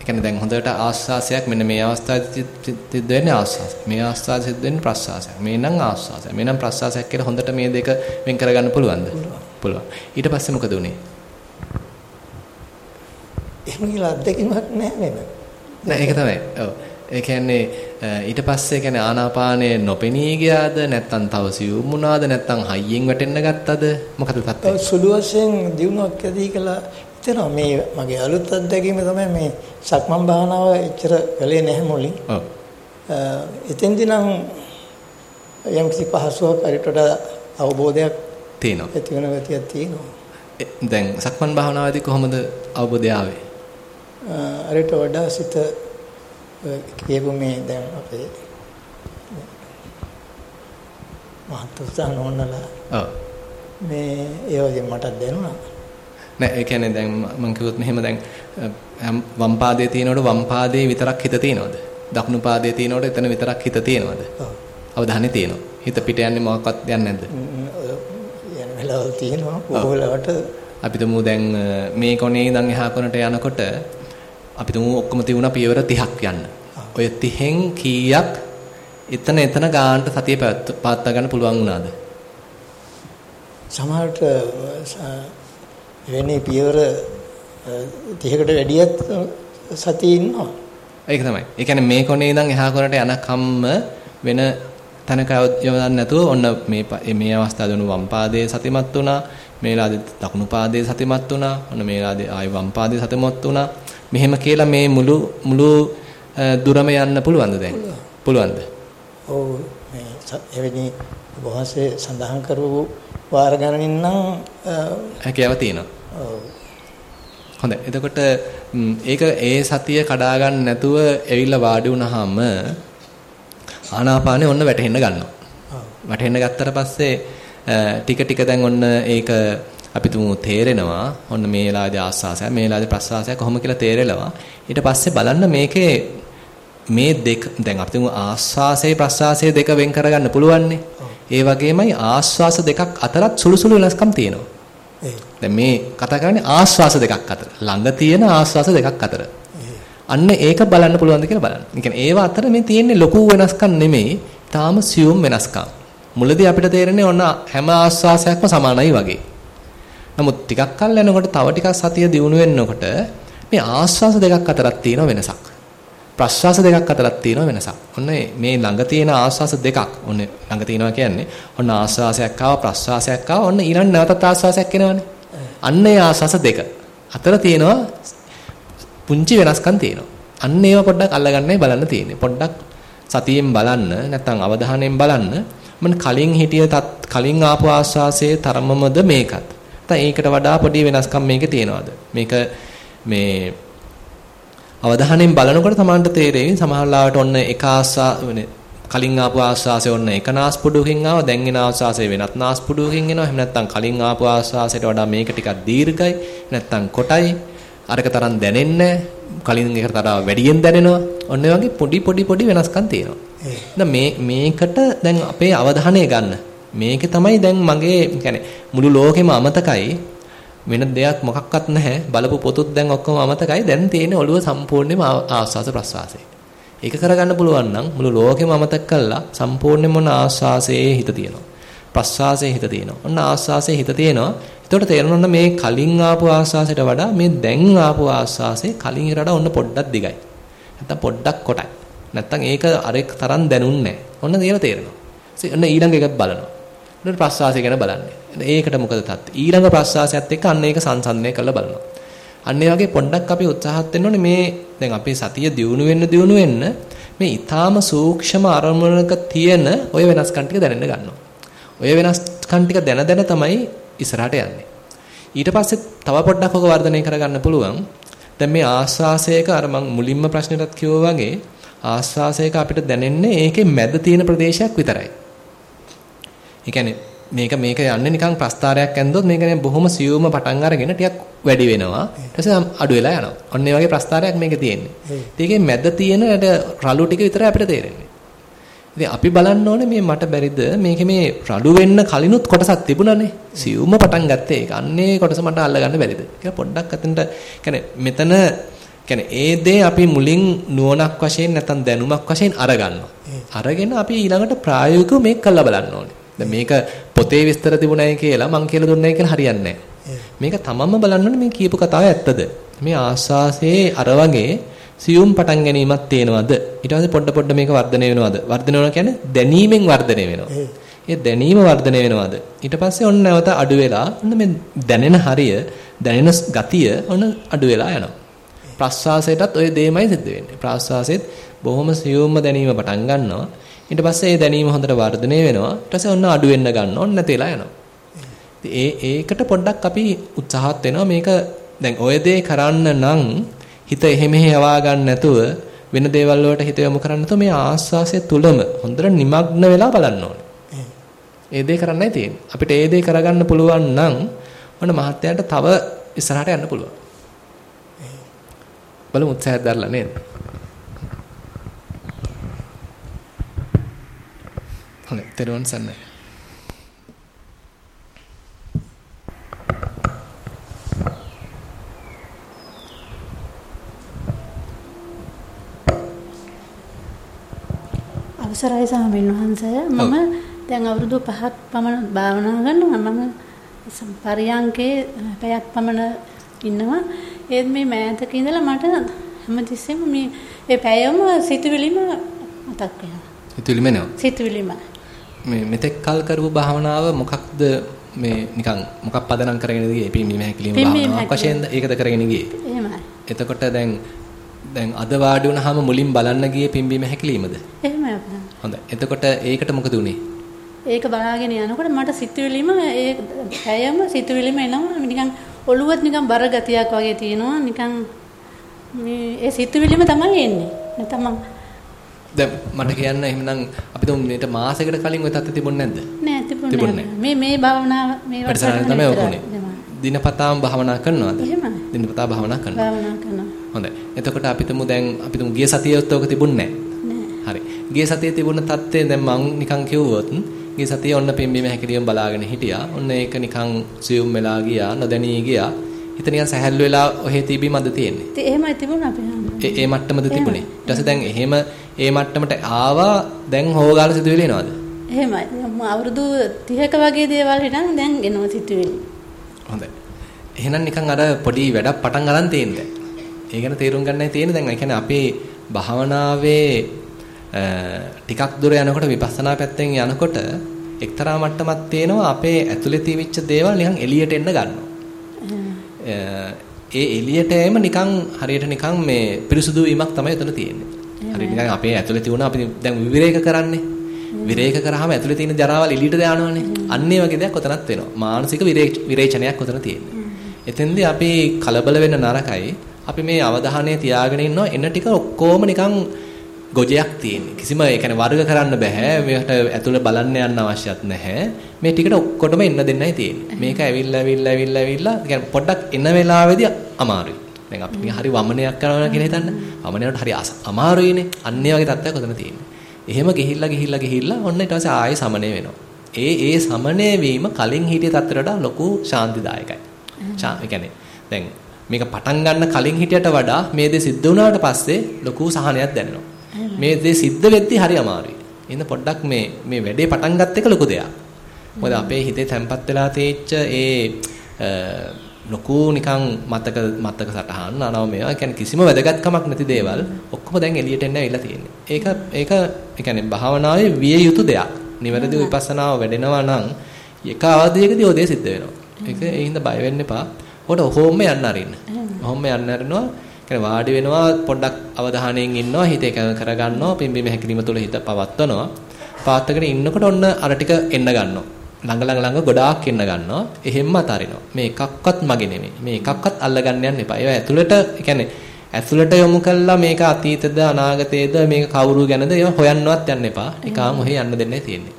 ඒ කියන්නේ දැන් හොඳට ආස්වාසයක් මෙන්න මේ අවස්ථාවේ සිද්ධ වෙන්නේ ආස්වාසය. මේ අවස්ථාවේ සිද්ධ වෙන්නේ ප්‍රස්වාසය. මේ නම් ආස්වාසය. මේ නම් ප්‍රස්වාසයක් කියලා හොඳට මේ දෙක වෙන් කරගන්න පුළුවන්ද? පුළුවන්. ඊට පස්සේ මොකද උනේ? එහෙම කියලා අත්දැකීමක් නැහැ නේද? නෑ ඒක තමයි. ඔව්. ඒ කියන්නේ ඊට පස්සේ කියන්නේ ආනාපානය නොපෙනී ගියාද නැත්නම් තව සියුම් වුණාද නැත්නම් හයියෙන් වැටෙන්න ගත්තද මොකද තත්ත්වය? සුළු වශයෙන් දිනුවක් ඇති කියලා හිතෙනවා මේ මගේ අලුත් අත්දැකීම තමයි මේ සක්මන් භාවනාව එච්චර කළේ නැහැ මුලින්. ඔව්. එතෙන්දී නම් යම් කිසි පහසුවක් හරියට අවබෝධයක් තියෙනවා. ඇති වෙන ගතියක් තියෙනවා. දැන් සක්මන් භාවනාවේදී කොහොමද අවබෝධය ආවේ? අරට වඩා සිත කියපු මේ දැන් අපේ මහත්තුසාන ඕනලා. ඔව්. මේ ඒ වගේ මට දැනුණා. නෑ ඒ කියන්නේ දැන් මම කිව්වොත් මෙහෙම දැන් වම් පාදයේ තියෙනකොට වම් පාදයේ විතරක් හිත තියෙනවද? දකුණු පාදයේ තියෙනකොට එතන විතරක් හිත තියෙනවද? ඔව්. අවධානය තියෙනවා. හිත පිට යන්නේ මොකක්වත් යන්නේ නැද්ද? යන වෙලාවල් තියෙනවා. බොහෝ වෙලාවට අපි තුමු දැන් මේ කොනේ ඉඳන් එහා කොනට යනකොට අපි තුමු ඔක්කොම තියුණා පියවර 30ක් යන්න. ඔය 30න් කීයක් එතන එතන ගානට සතිය පවත්වා ගන්න පුළුවන් වුණාද? සමහරට වෙන්නේ පියවර 30කට වැඩියත් සතිය ඉන්නවා. ඒක තමයි. ඒ කියන්නේ මේ කොනේ ඉඳන් එහා කොනට යනකම්ම වෙන තැනක යොදන්න නැතුව ඔන්න මේ මේ අවස්ථාවේ දුණු වම් පාදයේ සතිමත් වුණා. මේ වෙලාවේ දකුණු පාදයේ සතිමත් වුණා. ඔන්න මේ වෙලාවේ ආයි වම් පාදයේ සතිමත් වුණා. මෙහෙම කියලා මේ මුළු මුළු දුරම යන්න පුළුවන්ද දැන්? පුළුවන්ද? ඔව් මේ එවැනි වහන්සේ සඳහන් කරපු වාර ගණනින් නම් හැකියාව තියෙනවා. ඔව්. හොඳයි. එතකොට ඒක ඒ සතිය කඩා ගන්න නැතුව ඇවිල්ලා වාඩි වුණාම ආනාපානෙ ඔන්න වැටෙන්න ගන්නවා. වැටෙන්න ගත්තට පස්සේ ටික ටික දැන් ඔන්න ඒක අපි තුමු තේරෙනවා ඔන්න මේ වෙලාවේදී ආස්වාසය මේ වෙලාවේදී ප්‍රස්වාසය කොහොම කියලා තේරෙලවා ඊට පස්සේ බලන්න මේකේ මේ දෙක දැන් අපි තුමු ආස්වාසයේ ප්‍රස්වාසයේ දෙක වෙන් කරගන්න පුළුවන්නේ. ඒ වගේමයි ආස්වාස දෙකක් අතරත් සුළු සුළු වෙනස්කම් තියෙනවා. දැන් මේ කතා කරන්නේ ආස්වාස දෙකක් අතර. ළඟ තියෙන ආස්වාස දෙකක් අතර. අන්න ඒක බලන්න පුළුවන්ද කියලා බලන්න. ඒ කියන්නේ ඒව අතර මේ තියෙන්නේ ලොකු වෙනස්කම් නෙමෙයි, තාම සියුම් වෙනස්කම්. මුලදී අපිට තේරෙන්නේ ඔන්න හැම ආස්වාසයක්ම සමානයි වගේ. නමුත් ටිකක් කල් යනකොට තව ටිකක් සතිය දියුණු වෙනකොට මේ ආස්වාස දෙකක් අතරක් තියෙන වෙනසක්. ප්‍රස්වාස දෙකක් අතරක් තියෙන වෙනසක්. ඔන්න මේ ළඟ තියෙන ආස්වාස දෙකක්. ඔන්න ළඟ තියෙනවා කියන්නේ ඔන්න ආස්වාසයක් ආවා ප්‍රස්වාසයක් ආවා ඔන්න ඊළඟ නැවතත් ආස්වාසයක් එනවනේ. අන්න ඒ ආස්වාස දෙක අතර තියෙනවා පුංචි වෙනස්කම් තියෙනවා. අන්න ඒව පොඩ්ඩක් අල්ලගන්නයි බලන්න තියෙන්නේ. පොඩ්ඩක් සතියෙන් බලන්න නැත්නම් අවධානයෙන් බලන්න මම කලින් හිටිය කලින් ආපු ආස්වාසයේ තරමමද මේකත්. නැත්නම් ඒකට වඩා පොඩි වෙනස්කම් මේකේ තියෙනවද? මේක මේ අවධානයෙන් බලනකොට තමන්ට තේරෙයි සමහරවිට ඔන්න එක ආස්වා කලින් ආපු ආස්වාසය ඔන්න එක නාස්පුඩුවකින් ආව දැන් එන ආස්වාසය වෙනත් නාස්පුඩුවකින් එනවා. එහෙම නැත්නම් කලින් ආපු ආස්වාසයට වඩා මේක ටිකක් දීර්ඝයි. නැත්නම් කොටයි. අරක තරම් දැනෙන්නේ කලින් එකට තරම් වැඩියෙන් දැනෙනවා. ඔන්න වගේ පොඩි පොඩි පොඩි වෙනස්කම් තියෙනවා. මේ මේකට දැන් අපේ අවධානය ගන්න මේකේ තමයි දැන් මගේ يعني මුළු ලෝකෙම අමතකයි වෙන දෙයක් මොකක්වත් නැහැ බලපු පොතුත් දැන් ඔක්කොම අමතකයි දැන් තියෙන ඔළුව සම්පූර්ණයෙන්ම ආස්වාස ප්‍රස්වාසය ඒක කරගන්න පුළුවන් නම් මුළු ලෝකෙම අමතක කළා සම්පූර්ණයෙන්ම මොන ආස්වාසයේ හිත තියෙනවා ප්‍රස්වාසයේ හිත තියෙනවා ඔන්න ආස්වාසයේ හිත තියෙනවා එතකොට තේරෙනවා මේ කලින් ආපු ආස්වාසයට වඩා මේ දැන් ආපු ආස්වාසේ කලින් ඉරට ඔන්න පොඩ්ඩක් දිගයි නැත්තම් පොඩ්ඩක් කොටයි නැත්තම් ඒක අරෙක් තරම් දැනුන්නේ නැහැ ඔන්න දේව තේරෙනවා ඔන්න ඊළඟ එකත් බලනවා ඊට ප්‍රස්වාසය ගැන බලන්නේ. ඒකට මොකද තත්? ඊළඟ ප්‍රස්වාසයත් එක්ක අන්න ඒක සංසන්දනය කරලා බලනවා. අන්න ඒ වගේ පොඩ්ඩක් අපි උත්සාහත් වෙන්න ඕනේ මේ දැන් අපේ සතිය දියුණු වෙන්න දියුණු වෙන්න මේ ඊටාම සූක්ෂම අරමුණක තියෙන ওই වෙනස්කම් ටික දැනෙන්න ගන්නවා. ඔය වෙනස්කම් ටික දැන දැන තමයි ඉස්සරහට යන්නේ. ඊට පස්සේ තව පොඩ්ඩක් ඔක වර්ධනය කරගන්න පුළුවන්. දැන් මේ ආස්වාසයක අර මං මුලින්ම ප්‍රශ්නෙටත් කිව්වා වගේ ආස්වාසයක අපිට දැනෙන්නේ ඒකේ මැද තියෙන ප්‍රදේශයක් විතරයි. ඒ මේක මේක යන්නේ නිකන් ප්‍රස්තාරයක් ඇන්දොත් මේක නේ බොහොම සියුම පටන් අරගෙන ටිකක් වැඩි වෙනවා. ඊට පස්සේ අඩු වෙලා යනවා. ඔන්න ඒ වගේ ප්‍රස්තාරයක් මේකේ තියෙන්නේ. ඒකේ මැද තියෙන රළු ටික විතරයි අපිට තේරෙන්නේ. ඉතින් අපි බලන්න ඕනේ මේ මට බැරිද මේකේ මේ රළු වෙන්න කලිනුත් කොටසක් තිබුණානේ. සියුම පටන් ගත්තේ ඒක. අන්නේ කොටස මට අල්ලගන්න බැරිද? කියලා පොඩ්ඩක් අතෙන්ට කියන්නේ මෙතන කියන්නේ ඒ දේ අපි මුලින් නුවණක් වශයෙන් නැත්නම් දැනුමක් වශයෙන් අරගන්නවා. අරගෙන අපි ඊළඟට ප්‍රායෝගිකව මේක කරලා බලන්න ඕනේ. දැන් මේක පොතේ විස්තර තිබුණයි කියලා මං කියලා දුන්නයි කියලා හරියන්නේ මේක තමන්ම බලන්න මේ කියපු කතාව ඇත්තද? මේ ආස්වාසේ අර වගේ සියුම් පටන් ගැනීමක් තේනවද? ඊට පස්සේ පොඩ පොඩ මේක වර්ධනය වෙනවද? වර්ධනය වෙනවා කියන්නේ දැනීමෙන් වර්ධනය වෙනවා. ඒ දැනීම වර්ධනය වෙනවද? ඊට පස්සේ ඔන්න නැවත අඩු වෙලා ඔන්න මේ දැනෙන හරිය, දැනෙන ගතිය ඔන්න අඩු වෙලා යනවා. ප්‍රස්වාසයටත් ওই දෙයමයි සිද්ධ වෙන්නේ. ප්‍රස්වාසෙත් බොහොම සියුම්ම දැනීම පටන් ගන්නවා. ඊට පස්සේ ඒ දැනීම හොඳට වර්ධනය වෙනවා. ඊට පස්සේ ඔන්න අඩු වෙන්න ගන්න ඕන නැතිලා යනවා. ඒ ඒකට පොඩ්ඩක් අපි උත්සාහත් වෙනවා මේක දැන් ඔය දේ කරන්න නම් හිත එහෙ මෙහෙ යවා ගන්න නැතුව වෙන දේවල් වලට හිත යොමු කරන්න නැතුව මේ ආස්වාසය තුලම හොඳට নিমග්න වෙලා බලන්න ඕනේ. ඒ දේ කරන්නයි තියෙන්නේ. අපිට ඒ දේ කරගන්න පුළුවන් නම් ඔන්න මහත්යට තව ඉස්සරහට යන්න පුළුවන්. බලමු උත්සාහය දරලා නේද? හොඳයි, තෙරුවන් සරණයි. අවසරයි ස්වාමීන් වහන්සේ. මම දැන් අවුරුදු 5ක් පමණ භාවනා කරනවා. මම පරියංකේ පැයක් පමණ ඉන්නවා. ඒත් මේ මෑතක ඉඳලා මට හැමතිස්සෙම මේ ඒ පැයම සිතුවිලිම මතක් වෙනවා. සිතුවිලිම නෝ සිතුවිලිම මේ මෙතෙක් කල් කරපු භාවනාව මොකක්ද මේ නිකන් මොකක් පදනම් කරගෙන ගියේ පිම්බීම හැකිලිම භාවනාවක් වශයෙන්ද ඒකද කරගෙන ගියේ එහෙමයි එතකොට දැන් දැන් අද වාඩි වුණාම මුලින් බලන්න ගියේ පිම්බීම හැකිලීමද? එහෙමයි අප්පා. හොඳයි. එතකොට ඒකට මොකද උනේ? ඒක බලාගෙන යනකොට මට සිතුවිලිම ඒ ඇයම සිතුවිලිම එනවා නිකන් ඔළුවත් නිකන් බර ගතියක් වගේ තියෙනවා නිකන් මේ ඒ සිතුවිලිම තමයි එන්නේ. නැත්නම් දැන් මට කියන්න එහෙනම් අපි තුන් මේට මාසයකට කලින් ඔය තත්ත්වෙ තිබුණ නැද්ද? නෑ තිබුණේ මේ මේ භාවනාව මේ වසරේ තමයි ඔකුනේ. දිනපතාම භාවනා කරනවද? එහෙමයි. දිනපතා භාවනා කරනවා. භාවනා කරනවා. හොඳයි. එතකොට අපිටම දැන් අපිටම ගිය සතියේත් ඔක තිබුණේ නැහැ. හරි. ගිය සතියේ තිබුණ தත්ත්වය දැන් මම නිකන් කිව්වොත් ගිය සතියේ ඔන්න පිම්බීම හැකිලියම් බලාගෙන හිටියා. ඔන්න ඒක නිකන් සියුම් වෙලා ගියා, නොදැනී ගියා. හිත නිකන් සැහැල්ලු වෙලා ඔහෙ තිබීමද තියෙන්නේ. එහෙමයි තිබුණා අපි. ඒ ඒ මට්ටමද තිබුණේ. ඊට පස්සේ දැන් එහෙම ඒ මට්ටමට ආවා දැන් හොගාල සිතුවිලි එනවද? එහෙමයි. අවුරුදු 30ක වගේ දේවල් හිටන් දැන් එනවා සිතුවිලි. හොඳයි. එහෙනම් නිකන් අර පොඩි වැඩක් පටන් ගන්න තියෙන්නේ. ඒ ගැන තේරුම් ගන්නයි තියෙන්නේ දැන්. ඒ කියන්නේ අපේ භාවනාවේ ටිකක් දුර යනකොට විපස්සනා පැත්තෙන් යනකොට එක්තරා මට්ටමක් තියෙනවා අපේ ඇතුලේ තියවිච්ච දේවල් නිකන් එළියට එන්න ගන්නවා. ඒ එළියට එම නිකන් හරියට නිකන් මේ පිරිසුදු වීමක් තමයි එතන තියෙන්නේ. හරියට නිකන් අපේ ඇතුලේ තියුණා අපි දැන් විවේක කරන්නේ. විරේක කරාම ඇතුලේ තියෙන ජරාවල් එළියට දානවනේ. අන්න ඒ වගේ දෙයක් ඔතනත් වෙනවා. මානසික විරේචනයක් ඔතන තියෙන්නේ. එතෙන්දී අපි කලබල වෙන්න නරකයි. අපි මේ අවධානය තියාගෙන ඉන්නවා එන ටික ඔක්කොම නිකන් ගොජයක් තියෙන්නේ. කිසිම ඒ කියන්නේ වර්ග කරන්න බෑ. මේකට ඇතුළේ බලන්න යන්න අවශ්‍යත් නැහැ. මේ ටිකට ඔක්කොටම එන්න දෙන්නයි තියෙන්නේ. මේක ඇවිල්ලා ඇවිල්ලා ඇවිල්ලා ඇවිල්ලා කියන්නේ පොඩ්ඩක් එන වෙලාවේදී අමාරුයි. දැන් අපි නිකන් හරි වමනයක් කරනවා කියලා හිතන්න. වමනයට හරි අමාරුයිනේ. අන්න ඒ වගේ තත්ත්වයක් ඔතන තියෙන්නේ. එහෙම ගිහිල්ලා ගිහිල්ලා ගිහිල්ලා ඔන්න ඊට පස්සේ ආයෙ සමනය වෙනවා. ඒ ඒ සමනය වීම කලින් හිටිය තත්ත්වයට ලොකු ශාන්තිදායකයි. ඒ කියන්නේ දැන් මේක පටන් ගන්න කලින් හිටියට වඩා මේ දේ සිද්ධ වුණාට පස්සේ ලොකු සහනයක් දැනෙනවා. මේ දේ සිද්ධ වෙද්දී හරි අමාරුයි. එහෙනම් පොඩ්ඩක් මේ මේ වැඩේ පටන් ගත්ත එක ලොකු දෙයක්. මොකද අපේ හිතේ තැම්පත් වෙලා තේච්ච ඒ ලොකු නිකන් මතක මතක සටහන් අනව මේවා කියන්නේ කිසිම වැදගත්කමක් නැති දේවල් ඔක්කොම දැන් එළියට එන්න ඇවිල්ලා තියෙන්නේ. ඒක ඒක ඒ කියන්නේ භාවනාවේ විය යුතු දෙයක්. නිවැරදිව විපස්සනාව වැඩෙනවා නම් එක අවධියකදී ඔය දේ සිද්ධ වෙනවා. ඒක ඒ හින්දා බය වෙන්න එපා. ඔකට ඔහොම යන්න අරින්න. ඔහොම යන්න අරිනවා. කියන්නේ වාඩි වෙනවා පොඩ්ඩක් අවධානයෙන් ඉන්නවා හිත එකඟ කරගන්නවා පිම්බීම හැකිලිම තුළ හිත පවත්වනවා. පවත්වාගෙන ඉන්නකොට ඔන්න අර ටික එන්න ගන්නවා. ළඟ ළඟ ළඟ ගොඩාක් එන්න ගන්නවා. එහෙම්ම අතාරිනවා. මේ එකක්වත් මගේ නෙමෙයි. මේ එකක්වත් අල්ලගන්න යන්න එපා. ඒවා ඇතුළට කියන්නේ ඇතුළට යොමු කළා මේක අතීතද අනාගතේද මේක කවුරු ගැනද ඒවා හොයන්නවත් යන්න එපා. ඒකාම ඔහේ යන්න දෙන්නයි තියෙන්නේ.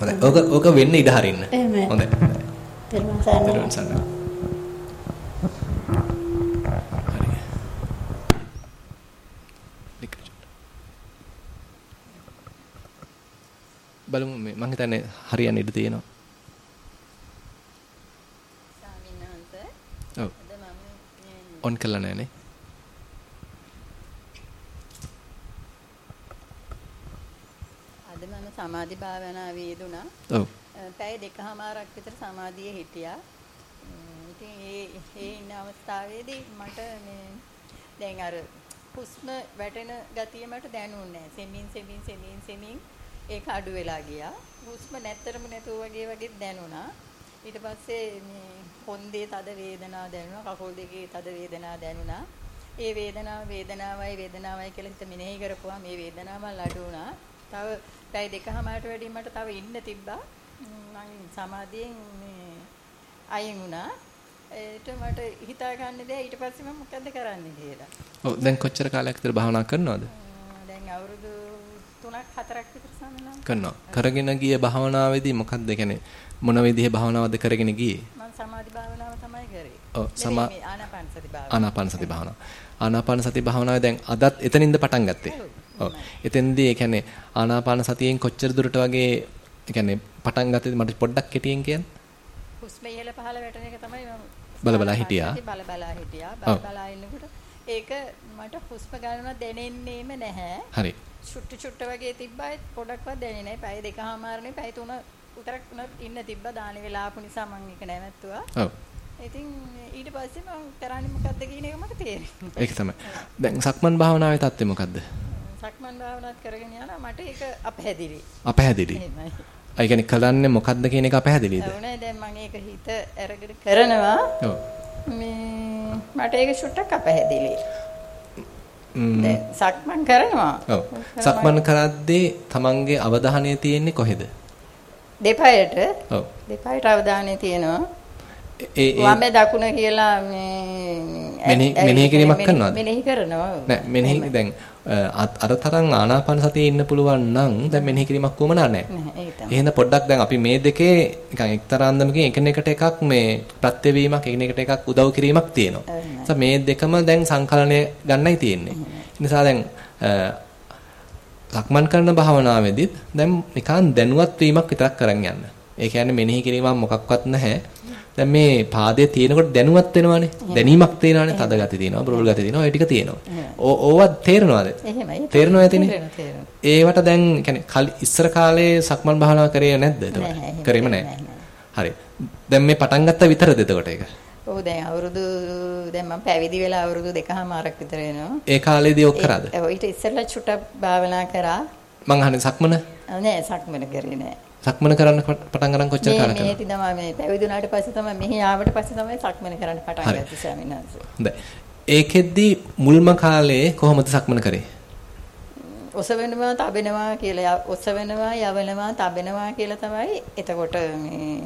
හොඳයි. ඕක ඕක වෙන්න ඉඩ හරින්න. හොඳයි. බලමු මේ මං හිතන්නේ හරියන්න ඉඩ තියෙනවා. ඔව්. ඔන් කළා නෑනේ. අද මම සමාධි භාවනාවේ යෙදුණා. ඔව්. පැය දෙකමාරක් විතර සමාධියේ හිටියා. ඉතින් ඒ ඒ ඉන්න අවස්ථාවේදී මට මේ දැන් අර හුස්ම වැටෙන ගතිය මට දැනුන්නේ නැහැ. සෙමින් සෙමින් සෙමින් සෙමින් ඒක අඩු වෙලා ගියා. හුස්ම නැත්තරම නැතුව වගේ වගේ දැනුණා. ඊට පස්සේ මේ හොන්දේ තද වේදනාවක් දැනුණා. කකුල් දෙකේ තද වේදනාවක් දැනුණා. ඒ වේදනාව වේදනාවයි වේදනාවයි කියලා හිත මෙනෙහි කරපුවා මේ වේදනාව අඩු වුණා. තව පැය දෙකමාරට වැඩි මට තව ඉන්න තිබ්බා. මම සමාධියෙන් මේ අයින් වුණා. ඒට මට හිතා ගන්න දෙයක් ඊට පස්සේ මම මොකද කරන්නේ කියලා. ඔව් දැන් කොච්චර කාලයක් විතර භාවනා කරනවද? දැන් අවුරුදු 3ක් 4ක් විතර. කරනවා. කරගෙන ගිය භාවනාවේදී මොකක්ද කියන්නේ මොන විදිහේ භාවනාවක්ද කරගෙන ගියේ? මම සමාධි භාවනාව තමයි කරේ. ඔව් සමා ආනාපාන සති භාවනාව. ආනාපාන සති භාවනාව. ආනාපාන සති භාවනාවේ දැන් අදත් එතනින්ද පටන් ගත්තේ. ඔව්. එතෙන්දී ඒ කියන්නේ ආනාපාන සතියෙන් කොච්චර දුරට වගේ ඒ කියන්නේ පටන් ගත්තේද මට පොඩ්ඩක් කෙටියෙන් කියන්න. හුස්ම ඉහළ පහළ වැටෙන එක තමයි මම බල බලා හිටියා. බල බලා හිටියා. බල බලා ඉන්නකොට ඒක මට හුස්ම ගන්නව දැනෙන්නේම නැහැ. හරි. චුට්ටු චුට්ට වගේ තිබ්බයි පොඩක්වත් දැනෙන්නේ නැහැ. පැය දෙකමාරනේ පැය තුන උතරක් උනත් ඉන්න තිබ්බා දාන වෙලා ආපු නිසා මම ඒක නැවැත්තුවා. ඔව්. ඉතින් ඊට පස්සේ මම කරන්නේ මොකද්ද කියන එක මට තේරෙන්නේ. ඒක තමයි. දැන් සක්මන් භාවනාවේ தත්ත්වය මොකද්ද? සක්මන් භාවනාවත් කරගෙන යනවා මට ඒක අපහැදිලි. අපහැදිලි. ඒ කියන්නේ කරන්නේ මොකද්ද කියන එක අපහැදිලිද? වුණා දැන් මම ඒක හිත අරගෙන කරනවා. ඔව්. මේ මට ඒක ෂුට්ටක් අපහැදිලි. සක්මන් කරනවා. සක්මන් කරද්දී තමන්ගේ අවධානය තියෙන්නේ කොහෙද? දෙපයට. ඔව්. දෙපයට අවධානය තියෙනවා. ඒ ඒ වම දකුණ කියලා මේ මෙනෙහි කිරීමක් කරනවද? මෙනෙහි කරනවා. නෑ මෙනෙහි දැන් අර තරම් ආනාපාන සතියේ ඉන්න පුළුවන් නම් දැන් මෙනෙහි කිරීමක් වුමනා නෑ. නෑ ඒක තමයි. එහෙනම් පොඩ්ඩක් දැන් අපි මේ දෙකේ නිකන් එක්තරා අන්දමකින් එකිනෙකට එකක් මේ ප්‍රත්‍යවීමක් එකිනෙකට එකක් උදව් කිරීමක් තියෙනවා. නිසා මේ දෙකම දැන් සංකලනය ගන්නයි තියෙන්නේ. නිසා දැන් ලක්මන් කරන භාවනාවේදීත් දැන් නිකන් දැනුවත් වීමක් විතරක් කරන් යන්න. ඒ කියන්නේ මෙනෙහි කිරීමක් මොකක්වත් නැහැ. දැන් මේ පාදයේ තියෙනකොට දැනුවත් වෙනවානේ. දැනීමක් තියෙනවානේ. තද ගති තියෙනවා, බුරුල් ගති තියෙනවා. ඒ ටික තියෙනවා. ඕවා තේරෙනවද? එහෙමයි. තේරෙනවා ඇතිනේ. ඒවට දැන් يعني ඉස්සර කාලේ සක්මන් භාවනාව කරේ නැද්ද එතකොට? කරේම නැහැ. හරි. දැන් මේ පටන් ගත්ත විතරද එතකොට ඒක? ඔව් දැන් අවුරුදු දැන් මම පැවිදි වෙලා අවුරුදු දෙකමාරක් විතර වෙනවා. ඒ කාලේදී ඔක් කරාද? ඔව් ඊට ඉස්සෙල්ලා චුට්ටක් භාවනා කරා. මං අහන්නේ සක්මන? නෑ සක්මන කරේ නෑ. සක්මන කරන්න පටන් ගන්න කොච්චර කාලයක්? මේ තමයි මේ පැවිදි වුණාට පස්සේ තමයි මෙහි ආවට පස්සේ තමයි සක්මන කරන්න පටන් ගත්තේ ස්වාමීන් වහන්සේ. හොඳයි. ඒකෙද්දි මුල්ම කාලේ කොහොමද සක්මන කරේ? ඔසවෙනවා, තබෙනවා කියලා ඔසවෙනවා, යවනවා, තබෙනවා කියලා තමයි එතකොට මේ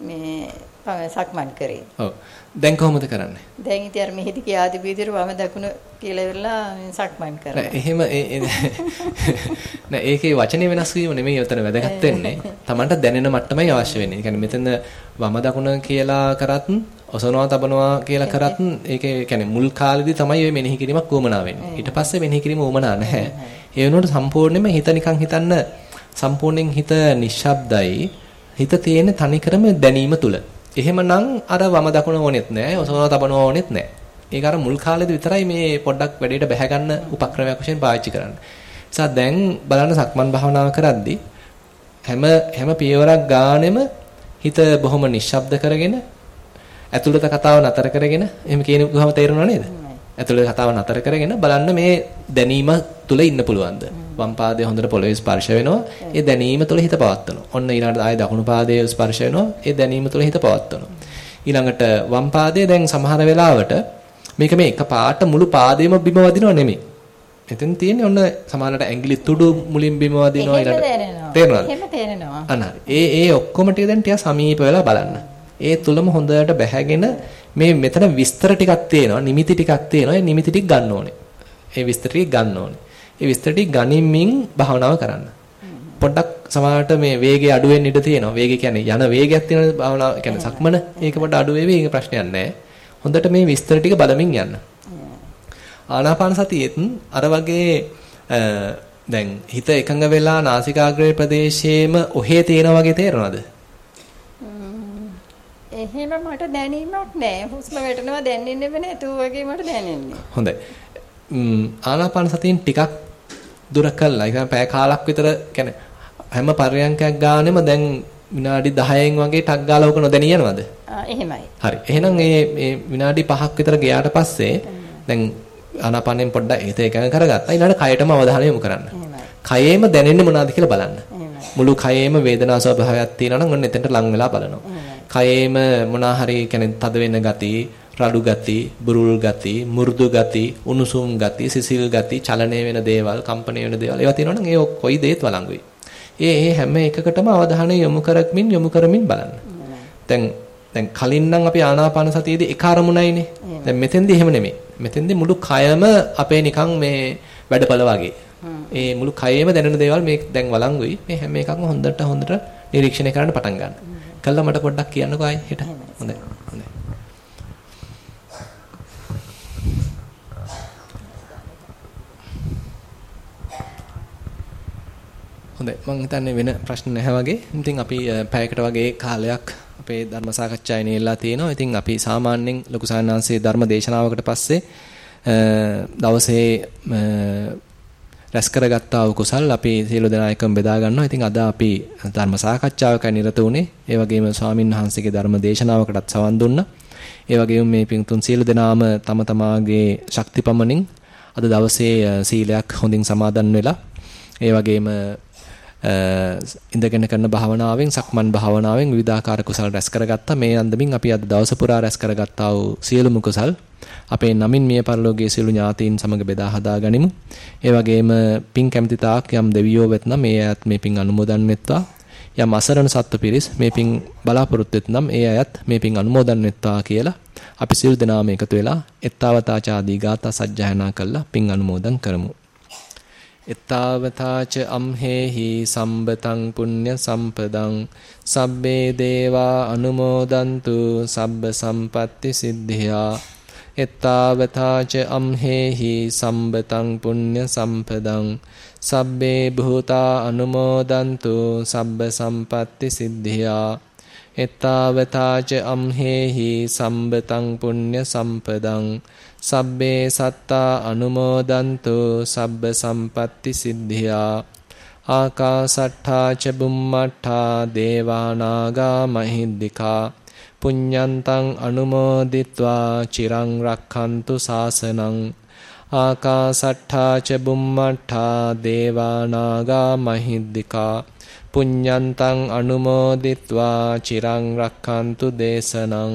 මේ සක්මන් කරේ. ඔව්. දැන් කොහොමද කරන්නේ? දැන් ඉතින් අර මෙහෙදි කියාදි විදිහට වම දකුණ කියලා ඉවරලා සක්මන් කරනවා. නෑ එහෙම නෑ ඒකේ වචනේ වෙනස් වීම නෙමෙයි උතන වැදගත් වෙන්නේ. Tamanට දැනෙන මට්ටමයි අවශ්‍ය වෙන්නේ. කියන්නේ මෙතන වම දකුණ කියලා කරත් ඔසවනවා තබනවා කියලා කරත් ඒකේ කියන්නේ මුල් කාලෙදි තමයි ඔය මෙනෙහි කිරීමක් වුමනා වෙන්නේ. ඊට පස්සේ මෙනෙහි කිරීම වුමනා නැහැ. ඒ වෙනුවට සම්පූර්ණයෙන්ම හිත නිකන් හිතන්න සම්පූර්ණයෙන් හිත නිශ්ශබ්දයි. හිත තියෙන තනිකරම දැනීම තුල. එහෙමනම් අර වම දකුණ ඕනෙත් නෑ ඔසවනවා තබනවා ඕනෙත් නෑ. ඒක අර මුල් කාලේදී විතරයි මේ පොඩ්ඩක් වැඩේට බැහැ ගන්න උපක්‍රමයක් වශයෙන් පාවිච්චි කරන්නේ. නිසා දැන් බලන්න සක්මන් භාවනාව කරද්දී හැම හැම පියවරක් ගානෙම හිත බොහොම නිශ්ශබ්ද කරගෙන ඇතුළත කතාව නතර කරගෙන එහෙම කියනකොහම තේරෙනව නේද? ඇතුළත කතාව නතර කරගෙන බලන්න මේ දැනීම තුල ඉන්න පුළුවන්ද? වම් පාදයේ හොඳට පොළවේ ස්පර්ශ වෙනවා. ඒ දැනීම තුල හිත පවත්වනවා. ඔන්න ඊළඟට ආයේ දකුණු පාදයේ ස්පර්ශ වෙනවා. ඒ දැනීම තුල හිත පවත්වනවා. ඊළඟට වම් පාදයේ දැන් සමහර වෙලාවට මේක මේ එක පාට මුළු පාදෙම බිම වදිනව නෙමෙයි. එතෙන් තියෙන්නේ ඔන්න සමහරකට ඇඟිලි තුඩු මුලින් බිම වදිනවා ඊළඟට තේරෙනවද? එහෙම තේරෙනවා. අනහරි. ඒ ඒ ඔක්කොම ටික දැන් ටික සමීප වෙලා බලන්න. ඒ තුලම හොඳට බැහැගෙන මේ මෙතන විස්තර ටිකක් තියෙනවා, නිමිති ටිකක් තියෙනවා. ඒ නිමිති ටික ගන්න ඕනේ. ඒ විස්තර ටික ගන්න ඕනේ. ඒ විස්තර ටික ගනිමින් භාවනාව කරන්න. පොඩ්ඩක් සමහරට මේ වේගය අඩු වෙන්න ඉඩ තියෙනවා. වේගය කියන්නේ යන වේගයක් තියෙන භාවනාව කියන්නේ සක්මන. ඒක පොඩ්ඩ අඩු වෙවි. ඒක ප්‍රශ්නයක් නැහැ. හොඳට මේ විස්තර ටික බලමින් යන්න. ආනාපාන සතියෙත් අර වගේ දැන් හිත එකඟ වෙලා නාසිකාග්‍රේ ප්‍රදේශයේම ඔහේ තියෙනා වගේ තේරෙනවද? එහෙම මට දැනීමක් නැහැ. හුස්ම වැටෙනවා දැනෙන්නේ නැහැ. තු වගේ මට දැනෙන්නේ. හොඳයි. ආනාපාන සතියෙන් ටිකක් දුර කළා. ඒ පැය කාලක් විතර කියන්නේ හැම පරයන්කයක් ගානෙම දැන් විනාඩි 10න් වගේ ටක් ගාලා උක නොදැනී යනවද? එහෙමයි. හරි. එහෙනම් මේ මේ විනාඩි 5ක් විතර ගියාට පස්සේ දැන් ආනාපානෙන් පොඩ්ඩක් හිත එකඟ කරගත්තා. ඊළඟට කයටම අවධානය යොමු කරන්න. කයේම දැනෙන්නේ මොනවද කියලා බලන්න. මුළු කයේම වේදනා ස්වභාවයක් තියෙනවා නම් ඔන්න එතනට ලං වෙලා බලනවා. කයේම මොනවා හරි කියන්නේ තද වෙන ගති, රළු ගති, බුරුල් ගති, මු르දු ගති, උණුසුම් ගති, සිසිල් ගති, චලනය වෙන දේවල්, කම්පණය වෙන දේවල් ඒවා තියෙනවා නම් ඒ කොයි දේත් වළංගුයි. ඒ ඒ හැම එකකටම අවධානය යොමු කරමින් යොමු කරමින් බලන්න. දැන් දැන් කලින් නම් අපි ආනාපාන සතියේදී එක අරමුණයිනේ. දැන් මෙතෙන්දී එහෙම නෙමෙයි. මෙතෙන්දී මුළු කයම අපේ නිකන් මේ වැඩපළ වගේ. ඒ මුළු කයෙම දැනෙන දේවල් මේ දැන් වළංගුයි. මේ හැම එකක්ම හොඳට හොඳට නිරීක්ෂණය කරන්න පටන් ගන්න. කළා මට පොඩ්ඩක් කියන්නකෝ ආයේ හෙට. හොඳයි. හොඳයි. හොඳයි මම හිතන්නේ වෙන ප්‍රශ්න නැහැ වගේ. ඉතින් අපි පැයකට වගේ කාලයක් අපේ ධර්ම සාකච්ඡාවේ නියලා තියෙනවා. ඉතින් අපි සාමාන්‍යයෙන් ලොකු සාන්නාංශයේ ධර්ම දේශනාවකට පස්සේ දවසේ රැස් කරගත්තා වූ කුසල් අපි සියලු දෙනා එකම බෙදා ගන්නවා. ඉතින් අද අපි ධර්ම සාකච්ඡාවකයි නිරත වුණේ. ඒ වගේම ස්වාමින් වහන්සේගේ ධර්ම දේශනාවකටත් සවන් දුන්නා. ඒ වගේම මේ පින්තුන් සියලු දෙනාම තම තමාගේ ශක්තිපමණින් අද දවසේ සීලයක් හොඳින් සමාදන් වෙලා ඒ වගේම ඉඳගෙන කරන භාවනාවෙන් සක්මන් භාවනාවෙන් විවිධාකාර කුසල් රැස් කරගත්තා. මේ අන්දමින් අපි අද දවස පුරා රැස් කරගත්තා වූ සියලුම කුසල් අපේ නමින් මිය පරලෝකයේ සියලු ඥාතීන් සමග බෙදා හදා ගනිමු. ඒ වගේම පින් කැමති තාක් යම් දෙවියෝ වෙත්නම් මේ අයත් මේ පින් අනුමෝදන් වෙත්වා. යම් අසරණ සත්ව පිරිස් මේ පින් බලාපොරොත්තු වෙත්නම් ඒ අයත් මේ පින් අනුමෝදන් වෙත්වා කියලා අපි සියලු දෙනාම එකතු වෙලා එත්තාවතාචාදී ගාථා සජ්ජායනා කළා පින් අනුමෝදන් කරමු. එත්තාවතාච අම්හෙහි සම්බතං පුඤ්ඤ සම්පදං සබ්බේ දේවා අනුමෝදන්තු සබ්බ සම්පatti සිද්ධියා. එත්තාවතාච අම්හෙහි සම්බතං පුඤ්ඤ සම්පදං සබ්බේ භූතා අනුමෝදන්තු සබ්බ සම්පatti සිද්ධියා. එත්තාවතාච අම්හෙහි සම්බතං පුඤ්ඤ සම්පදං සබ්බේ සත්තා අනුමෝදන්තු සබ්බ සම්පatti සිද්ධියා. ආකාසට්ඨා ච බුම්මට්ඨා දේවානාගා මහිද්దికා පුඤ්ඤන්තං අනුමෝදිත්වා චිරං රක්ඛන්තු සාසනං. ආකාසට්ඨා ච බුම්මට්ඨා දේවානාගා මහිද්దికා පුඤ්ඤන්තං අනුමෝදිත්වා චිරං රක්ඛන්තු දේශනං.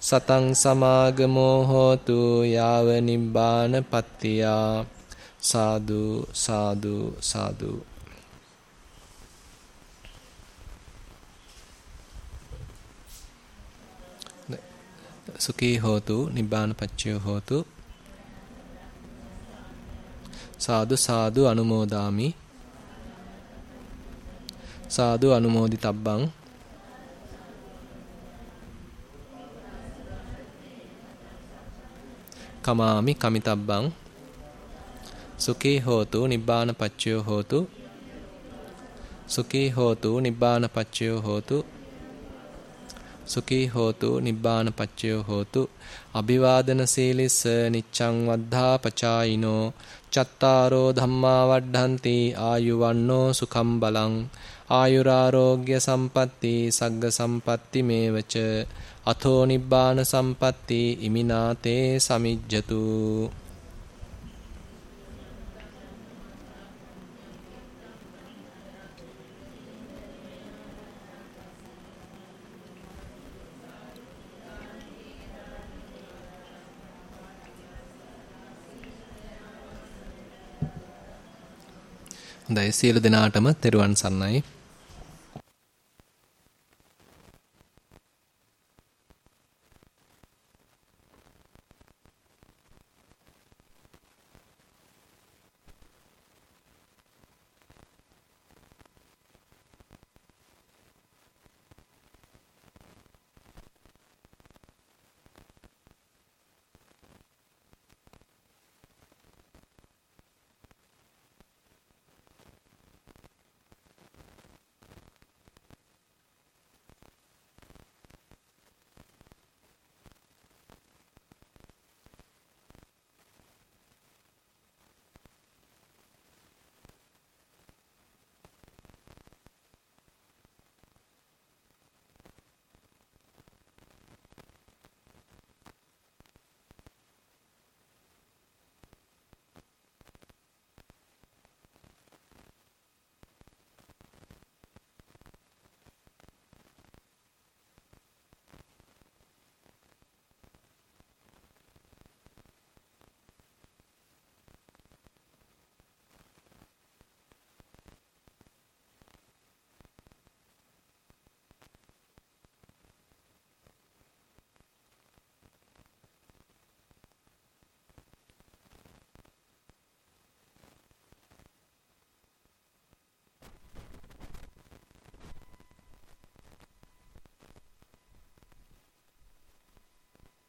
සතං සමාගමෝ හෝතු යාව නිබ්බාන පත්තියා සාදු සාදු සාදු. සුඛී හෝතු නිබ්බාන පච්චයෝ හෝතු. සාදු සාදු අනුමෝදාමි. සාදු අනුමෝදිතබ්බං. කමාමි කමිතබ්බං සුඛී හෝතු නිබ්බාන පච්චයෝ හෝතු සුඛී හෝතු නිබ්බාන පච්චයෝ හෝතු සුඛී හෝතු නිබ්බාන පච්චයෝ හෝතු අභිවාදන සීලිස්ස නිච්ඡං වද්ධා පචායිනෝ චත්තාරෝ ධම්මා වඩ්ඩಂತಿ ආයුවන්නෝ සුඛම් බලං ආයුරාෝග්‍ය සම්පatti සග්ග සම්පatti මේවච. අතෝ නිබ්බාන සම්පatti ඉමිනාතේ සමිජ්ජතු. හොඳයි සියලු දෙනාටම තෙරුවන් සරණයි.